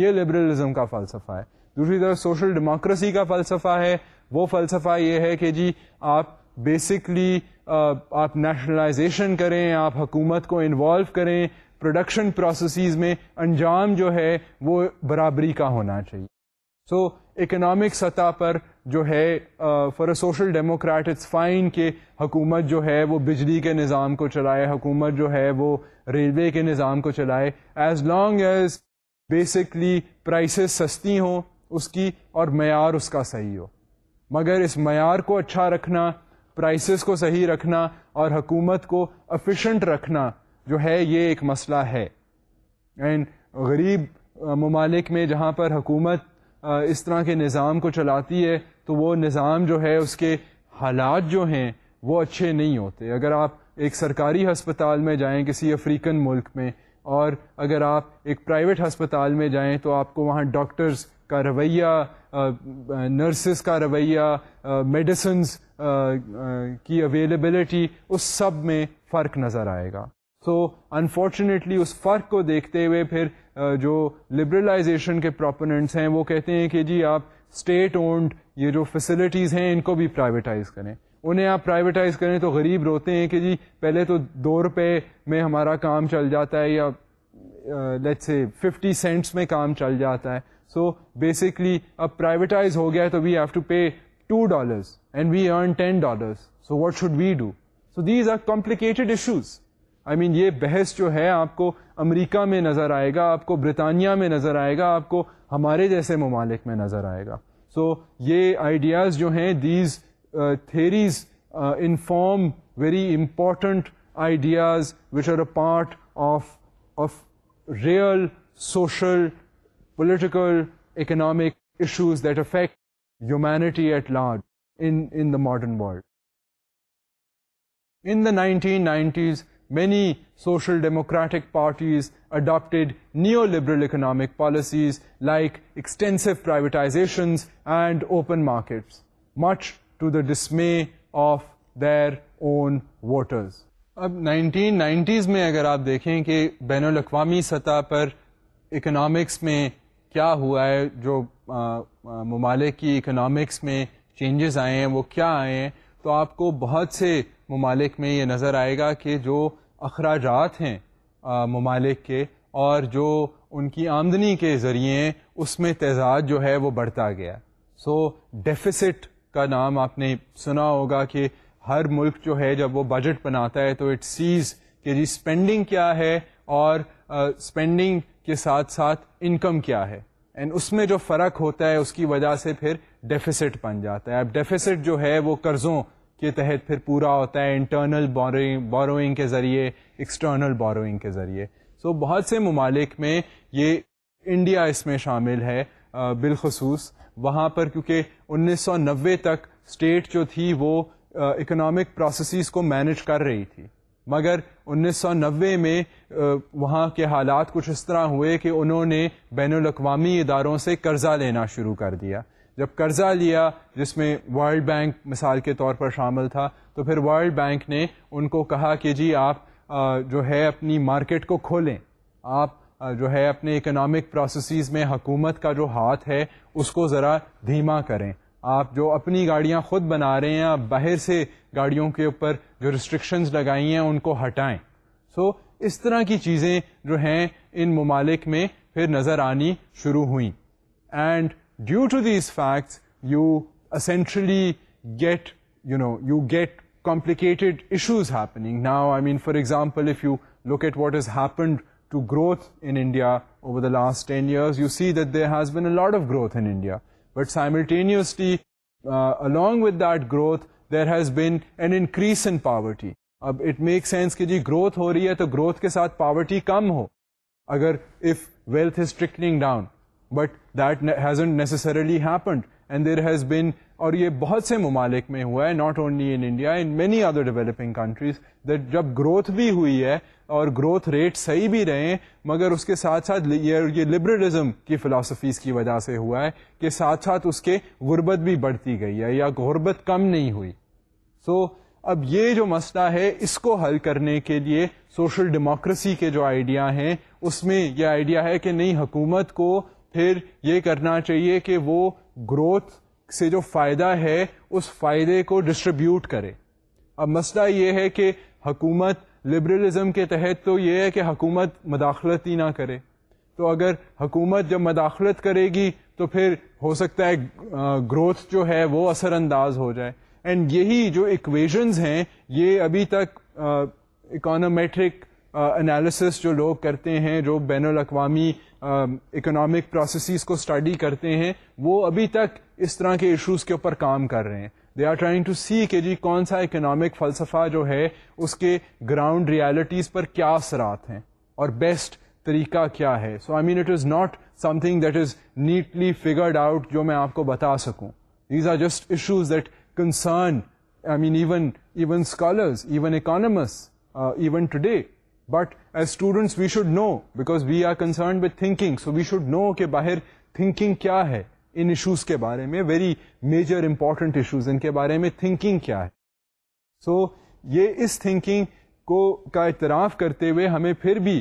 یہ لبرلزم کا فلسفہ ہے دوسری طرف سوشل ڈیموکریسی کا فلسفہ ہے وہ فلسفہ یہ ہے کہ جی آپ بیسکلی آپ نیشنلائزیشن کریں آپ حکومت کو انوالو کریں پروڈکشن پروسیسز میں انجام جو ہے وہ برابری کا ہونا چاہیے سو اکنامک سطح پر جو ہے for a social democrat it's fine کہ حکومت جو ہے وہ بجلی کے نظام کو چلائے حکومت جو ہے وہ ریلوے کے نظام کو چلائے as long as basically prices سستی ہوں اس کی اور معیار اس کا صحیح ہو مگر اس معیار کو اچھا رکھنا پرائسز کو صحیح رکھنا اور حکومت کو افیشینٹ رکھنا جو ہے یہ ایک مسئلہ ہے اینڈ غریب ممالک میں جہاں پر حکومت اس طرح کے نظام کو چلاتی ہے تو وہ نظام جو ہے اس کے حالات جو ہیں وہ اچھے نہیں ہوتے اگر آپ ایک سرکاری ہسپتال میں جائیں کسی افریقن ملک میں اور اگر آپ ایک پرائیویٹ ہسپتال میں جائیں تو آپ کو وہاں ڈاکٹرز کا رویہ نرسز کا رویہ میڈیسنز کی اویلیبلٹی اس سب میں فرق نظر آئے گا سو انفارچونیٹلی اس فرق کو دیکھتے ہوئے پھر جو لبرلائزیشن کے پراپوننٹس ہیں وہ کہتے ہیں کہ جی آپ اسٹیٹ اونڈ یہ جو فیسلٹیز ہیں ان کو بھی پرائیویٹائز کریں انہیں آپ پرائیویٹائز کریں تو غریب روتے ہیں کہ جی پہلے تو دو روپے میں ہمارا کام چل جاتا ہے یا سے ففٹی سینٹس میں کام چل جاتا ہے سو بیسکلی اب پرائیویٹائز ہو گیا تو we have to pay dollars and we earn ten dollars so what should we do so these are complicated issues I mean یہ بحث جو ہے آپ کو امریکہ میں نظر آئے گا آپ کو برطانیہ میں نظر آئے گا آپ کو ہمارے جیسے ممالک میں نظر آئے گا سو یہ آئیڈیاز جو ہیں these theories inform very important ideas which are a part of of real social political economic issues that affect at at in, in world in the nineteen nineties many social democratic parties adopted new liberal economic policies like extensive privatizations and open markets much to the dismay of their own voters اب نائنٹین نائنٹیز میں اگر آپ دیکھیں کہ بین الاقوامی سطح پر اکنامکس میں کیا ہوا ہے جو ممالک کی اکنامکس میں چینجز آئے ہیں وہ کیا آئے ہیں تو آپ کو بہت سے ممالک میں یہ نظر آئے گا کہ جو اخراجات ہیں ممالک کے اور جو ان کی آمدنی کے ذریعے اس میں تعزاد جو ہے وہ بڑھتا گیا سو ڈیفیسٹ کا نام آپ نے سنا ہوگا کہ ہر ملک جو ہے جب وہ بجٹ بناتا ہے تو اٹ سیز کہ جی اسپینڈنگ کیا ہے اور اسپینڈنگ کے ساتھ ساتھ انکم کیا ہے اینڈ اس میں جو فرق ہوتا ہے اس کی وجہ سے پھر ڈیفیسٹ بن جاتا ہے اب ڈیفیسٹ جو ہے وہ قرضوں کے تحت پھر پورا ہوتا ہے انٹرنل بوروئنگ کے ذریعے ایکسٹرنل بوروئنگ کے ذریعے سو so, بہت سے ممالک میں یہ انڈیا اس میں شامل ہے بالخصوص وہاں پر کیونکہ انیس سو نوے تک اسٹیٹ جو تھی وہ اکنامک پروسیسز کو مینج کر رہی تھی مگر انیس سو نوے میں وہاں کے حالات کچھ اس طرح ہوئے کہ انہوں نے بین الاقوامی اداروں سے قرضہ لینا شروع کر دیا جب قرضہ لیا جس میں ورلڈ بینک مثال کے طور پر شامل تھا تو پھر ورلڈ بینک نے ان کو کہا کہ جی آپ جو ہے اپنی مارکیٹ کو کھولیں آپ جو ہے اپنے اکنامک پروسیسز میں حکومت کا جو ہاتھ ہے اس کو ذرا دھیما کریں آپ جو اپنی گاڑیاں خود بنا رہے ہیں آپ باہر سے گاڑیوں کے اوپر جو ریسٹرکشنز لگائی ہیں ان کو ہٹائیں سو so, اس طرح کی چیزیں جو ہیں ان ممالک میں پھر نظر آنی شروع ہوئیں and due to these facts you essentially get you know you get complicated issues happening now I mean for example if you look at what is happened to growth India over the last ten years you see that there has been a lot of growth India but similarly along with that growth there has been an increase in poverty اب اٹ میک سینس کہ جی گروتھ ہو رہی ہے تو گروتھ کے ساتھ پاورٹی کم ہو اگر if wealth is restricting down but that hasn't necessarily happened and there has been اور یہ بہت سے ممالک میں ہوا ہے not only in India in many other developing countries جب گروتھ بھی ہوئی ہے اور گروتھ ریٹ صحیح بھی رہے مگر اس کے ساتھ ساتھ یہ لبرلزم کی فلاسفیز کی وجہ سے ہوا ہے کہ ساتھ ساتھ اس کے غربت بھی بڑھتی گئی ہے یا غربت کم نہیں ہوئی سو so, اب یہ جو مسئلہ ہے اس کو حل کرنے کے لیے سوشل ڈیموکریسی کے جو آئیڈیا ہیں اس میں یہ آئیڈیا ہے کہ نہیں حکومت کو پھر یہ کرنا چاہیے کہ وہ گروتھ سے جو فائدہ ہے اس فائدے کو ڈسٹریبیوٹ کرے اب مسئلہ یہ ہے کہ حکومت لبرلزم کے تحت تو یہ ہے کہ حکومت مداخلت ہی نہ کرے تو اگر حکومت جب مداخلت کرے گی تو پھر ہو سکتا ہے گروتھ جو ہے وہ اثر انداز ہو جائے اینڈ یہی جو اکویژنز ہیں یہ ابھی تک اکانومیٹرک انالیسس جو لوگ کرتے ہیں جو بین الاقوامی اکنامک پروسیسز کو اسٹڈی کرتے ہیں وہ ابھی تک اس طرح کے ایشوز کے اوپر کام کر رہے ہیں they are trying to see کہ جی کون سا اکنامک فلسفہ جو ہے اس کے گراؤنڈ ریالٹیز پر کیا اثرات ہیں اور بیسٹ طریقہ کیا ہے so I mean it is not something that is neatly figured out جو میں آپ کو بتا سکوں these are just issues that concern I mean even even scholars even economists even today but as students we should know because we are concern with thinking so we should know کہ باہر تھنکنگ کیا ہے ان ایشوز کے بارے میں ویری میجر امپورٹنٹ ایشوز ان کے بارے میں تھنکنگ کیا ہے سو so, یہ اس تھنکنگ کو کا اعتراف کرتے ہوئے ہمیں پھر بھی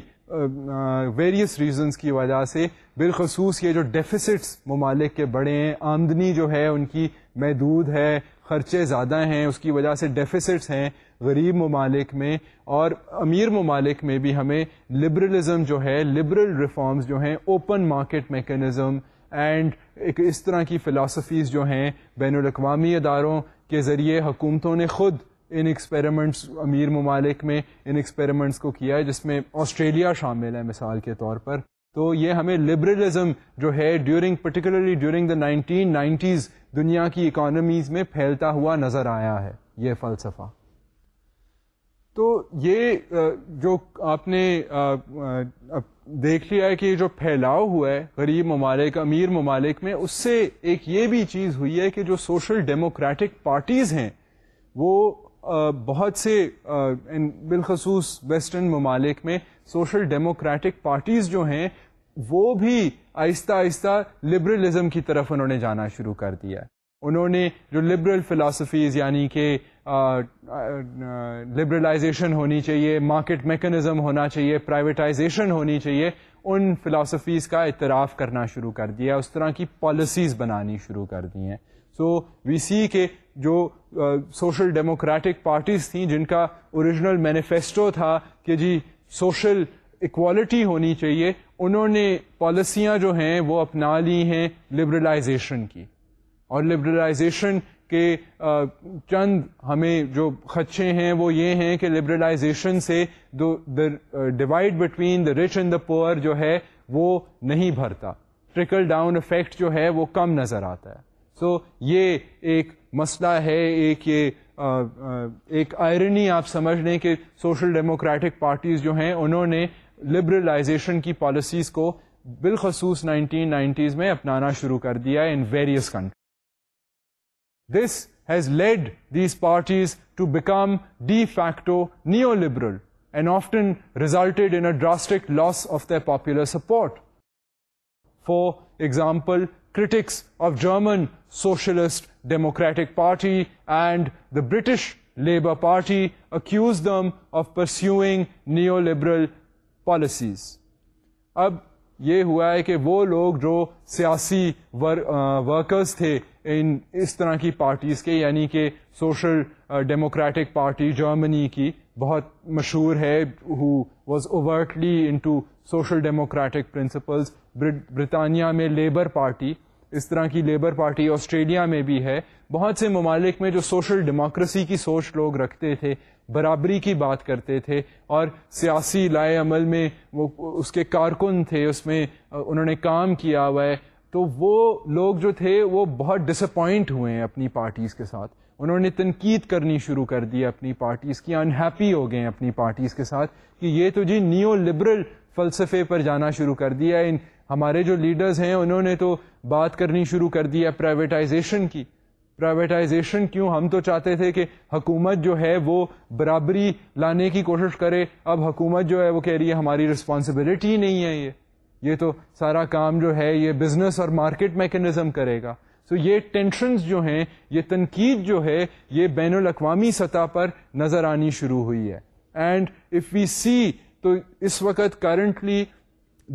ویریس uh, ریزنس کی وجہ سے بالخصوص یہ جو ڈیفیسٹس ممالک کے بڑے ہیں آمدنی جو ہے ان کی محدود ہے خرچے زیادہ ہیں اس کی وجہ سے ڈیفیسٹس ہیں غریب ممالک میں اور امیر ممالک میں بھی ہمیں لبرلزم جو ہے لبرل ریفارمز جو ہیں اوپن مارکیٹ میکینزم اینڈ اس طرح کی فلاسفیز جو ہیں بین الاقوامی اداروں کے ذریعے حکومتوں نے خود ان ایکسپیریمنٹس امیر ممالک میں ان ایکسپیریمنٹس کو کیا ہے جس میں آسٹریلیا شامل ہے مثال کے طور پر تو یہ ہمیں لبرلزم جو ہے during particularly during the nineteen nineties دنیا کی اکانومیز میں پھیلتا ہوا نظر آیا ہے یہ فلسفہ تو یہ جو آپ نے دیکھ لیا ہے کہ یہ جو پھیلاؤ ہوا ہے غریب ممالک امیر ممالک میں اس سے ایک یہ بھی چیز ہوئی ہے کہ جو سوشل ڈیموکریٹک پارٹیز ہیں وہ بہت سے بالخصوص ویسٹرن ممالک میں سوشل ڈیموکریٹک پارٹیز جو ہیں وہ بھی آہستہ آہستہ لبرلزم کی طرف انہوں نے جانا شروع کر دیا انہوں نے جو لبرل فلاسفیز یعنی کہ لبرلائزیشن ہونی چاہیے مارکیٹ میکنزم ہونا چاہیے پرائیویٹائزیشن ہونی چاہیے ان فلاسفیز کا اعتراف کرنا شروع کر دیا اس طرح کی پالیسیز بنانی شروع کر دی ہیں سو وی سی کے جو سوشل ڈیموکریٹک پارٹیز تھیں جن کا اوریجنل مینیفیسٹو تھا کہ جی سوشل اکوالٹی ہونی چاہیے انہوں نے پالیسیاں جو ہیں وہ اپنا لی ہیں لبرلائزیشن کی اور لبرلائزیشن کے چند ہمیں جو خدشے ہیں وہ یہ ہیں کہ لبرلائزیشن سے divide between the rich and the poor جو ہے وہ نہیں بھرتا ٹرکل ڈاؤن افیکٹ جو ہے وہ کم نظر آتا ہے سو یہ ایک مسئلہ ہے ایک یہ ایک آئرنی آپ سمجھ لیں کہ سوشل ڈیموکریٹک پارٹیز جو ہیں انہوں نے لبرلائزیشن کی پالیسیز کو بالخصوص نائنٹین نائنٹیز میں اپنانا شروع کر دیا in various country This has led these parties to become de facto neoliberal and often resulted in a drastic loss of their popular support. For example, critics of German Socialist Democratic Party and the British Labour Party accused them of pursuing neoliberal policies. Ab یہ ہوا ہے کہ وہ لوگ جو سیاسی ورکرز تھے ان اس طرح کی پارٹیز کے یعنی کہ سوشل ڈیموکریٹک پارٹی جرمنی کی بہت مشہور ہے who was overtly into social democratic principles برطانیہ میں لیبر پارٹی اس طرح کی لیبر پارٹی آسٹریلیا میں بھی ہے بہت سے ممالک میں جو سوشل ڈیموکریسی کی سوچ لوگ رکھتے تھے برابری کی بات کرتے تھے اور سیاسی لائے عمل میں وہ اس کے کارکن تھے اس میں انہوں نے کام کیا ہوا ہے تو وہ لوگ جو تھے وہ بہت ڈس اپوائنٹ ہوئے ہیں اپنی پارٹیز کے ساتھ انہوں نے تنقید کرنی شروع کر دی اپنی پارٹیز کی انہیپی ہو گئے ہیں اپنی پارٹیز کے ساتھ کہ یہ تو جی نیو لبرل فلسفے پر جانا شروع کر دیا ان ہمارے جو لیڈرز ہیں انہوں نے تو بات کرنی شروع کر دی ہے پرائیویٹائزیشن کی پرائیویٹائزیشن کیوں ہم تو چاہتے تھے کہ حکومت جو ہے وہ برابری لانے کی کوشش کرے اب حکومت جو ہے وہ کہہ رہی ہے ہماری رسپانسبلٹی نہیں ہے یہ یہ تو سارا کام جو ہے یہ بزنس اور مارکیٹ میکنزم کرے گا سو یہ ٹینشنز جو ہیں یہ تنقید جو ہے یہ بین الاقوامی سطح پر نظر آنی شروع ہوئی ہے اینڈ اف وی سی تو اس وقت کرنٹلی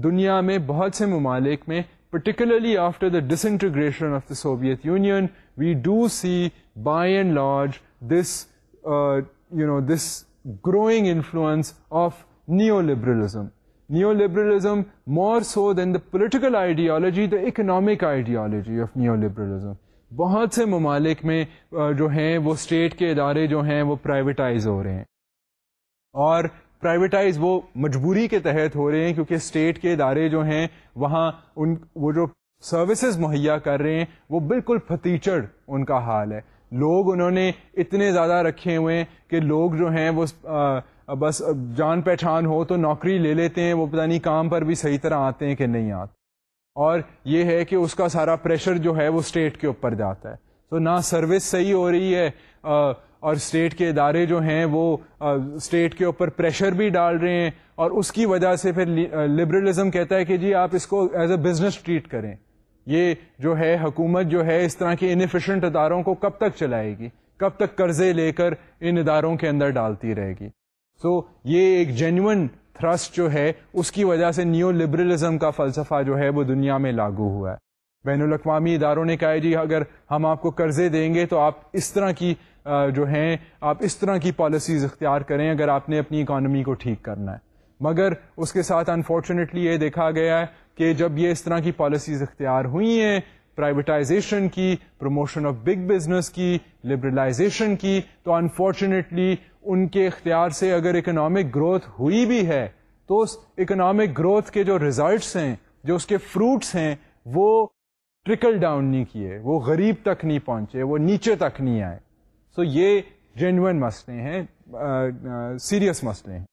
دنیا میں بہت سے ممالک میں particularly after the disintegration of the Soviet Union we do see by and large this you know this growing influence of neo liberalism neo liberalism more so than the political ideology the economic ideology of neo liberalism بہت سے ممالک میں uh, جو ہیں وہ اسٹیٹ کے ادارے جو ہیں وہ پرائیویٹائز ہو رہے ہیں اور پرائیویٹائز وہ مجبوری کے تحت ہو رہے ہیں کیونکہ اسٹیٹ کے ادارے جو ہیں وہاں ان وہ جو سروسز مہیا کر رہے ہیں وہ بالکل پھتیچڑ ان کا حال ہے لوگ انہوں نے اتنے زیادہ رکھے ہوئے ہیں کہ لوگ جو ہیں وہ بس جان پہچان ہو تو نوکری لے لیتے ہیں وہ پتہ نہیں کام پر بھی صحیح طرح آتے ہیں کہ نہیں آتے اور یہ ہے کہ اس کا سارا پریشر جو ہے وہ اسٹیٹ کے اوپر جاتا ہے تو نہ سروس صحیح ہو رہی ہے اور اسٹیٹ کے ادارے جو ہیں وہ اسٹیٹ کے اوپر پریشر بھی ڈال رہے ہیں اور اس کی وجہ سے پھر لبرلزم کہتا ہے کہ جی آپ اس کو ایز اے بزنس ٹریٹ کریں یہ جو ہے حکومت جو ہے اس طرح کے انفیشنٹ اداروں کو کب تک چلائے گی کب تک قرضے لے کر ان اداروں کے اندر ڈالتی رہے گی سو so, یہ ایک جینون تھرسٹ جو ہے اس کی وجہ سے نیو لبرلزم کا فلسفہ جو ہے وہ دنیا میں لاگو ہوا ہے بین الاقوامی اداروں نے کہا جی اگر ہم آپ کو قرضے دیں گے تو آپ اس طرح کی جو ہیں آپ اس طرح کی پالیسیز اختیار کریں اگر آپ نے اپنی اکانومی کو ٹھیک کرنا ہے مگر اس کے ساتھ انفارچونیٹلی یہ دیکھا گیا ہے کہ جب یہ اس طرح کی پالیسیز اختیار ہوئی ہیں پرائیویٹائزیشن کی پروموشن آف بگ بزنس کی لبرلائزیشن کی تو انفارچونیٹلی ان کے اختیار سے اگر اکنامک گروتھ ہوئی بھی ہے تو اس اکنامک گروتھ کے جو ریزلٹس ہیں جو اس کے فروٹس ہیں وہ ٹرکل ڈاؤن نہیں کیے وہ غریب تک نہیں پہنچے وہ نیچے تک نہیں آئے سو یہ جینوئن مسئلے ہیں سیریس مسئلے ہیں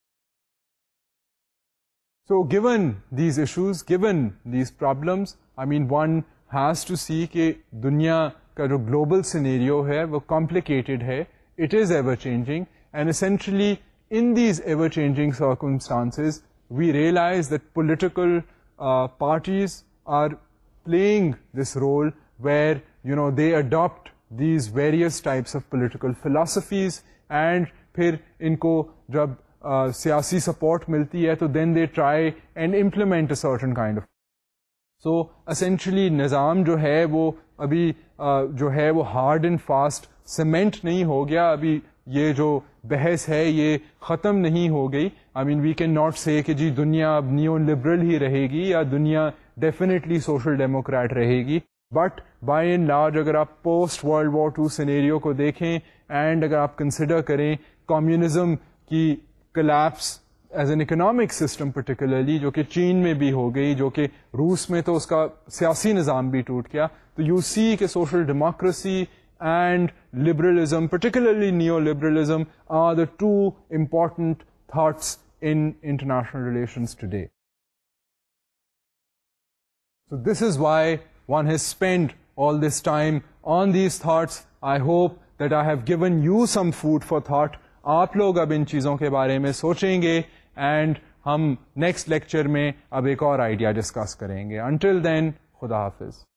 so given these issues given these problems I mean one has to see کہ دنیا کا جو گلوبل سینیریو ہے وہ کمپلیکیٹڈ ہے it is ever changing and essentially in these ever changing circumstances we realise that political parties are playing this role where you know they adopt these various types of political philosophies and پھر ان کو جب سیاسی سپورٹ ملتی ہے تو then they try and implement a certain kind of so essentially نظام جو ہے وہ ابھی جو ہے وہ ہارڈ اینڈ فاسٹ سیمنٹ نہیں ہو گیا ابھی یہ جو بحث ہے یہ ختم نہیں ہو گئی I mean we can not say کہ جی دنیا اب نیو لبرل ہی رہے گی یا دنیا ڈیفینیٹلی سوشل ڈیموکریٹ رہے گی بٹ بائی اینڈ لارج اگر آپ post world war two scenario کو دیکھیں اینڈ اگر آپ کنسیڈر کریں کمیونزم کی collapse as an economic system particularly جو کہ چین میں بھی ہو گئی جو کہ روس میں تو اس کا سیاسی نظام بھی ٹوٹ گیا تو یو سی کے social democracy and liberalism particularly neo liberalism are the two important thoughts in international relations today so this is why one has spend all this time on these thoughts I hope that I have given you some food for thought آپ لوگ اب ان چیزوں کے بارے میں سوچیں گے اینڈ ہم نیکسٹ لیکچر میں اب ایک اور آئیڈیا ڈسکس کریں گے انٹل دین خدا حافظ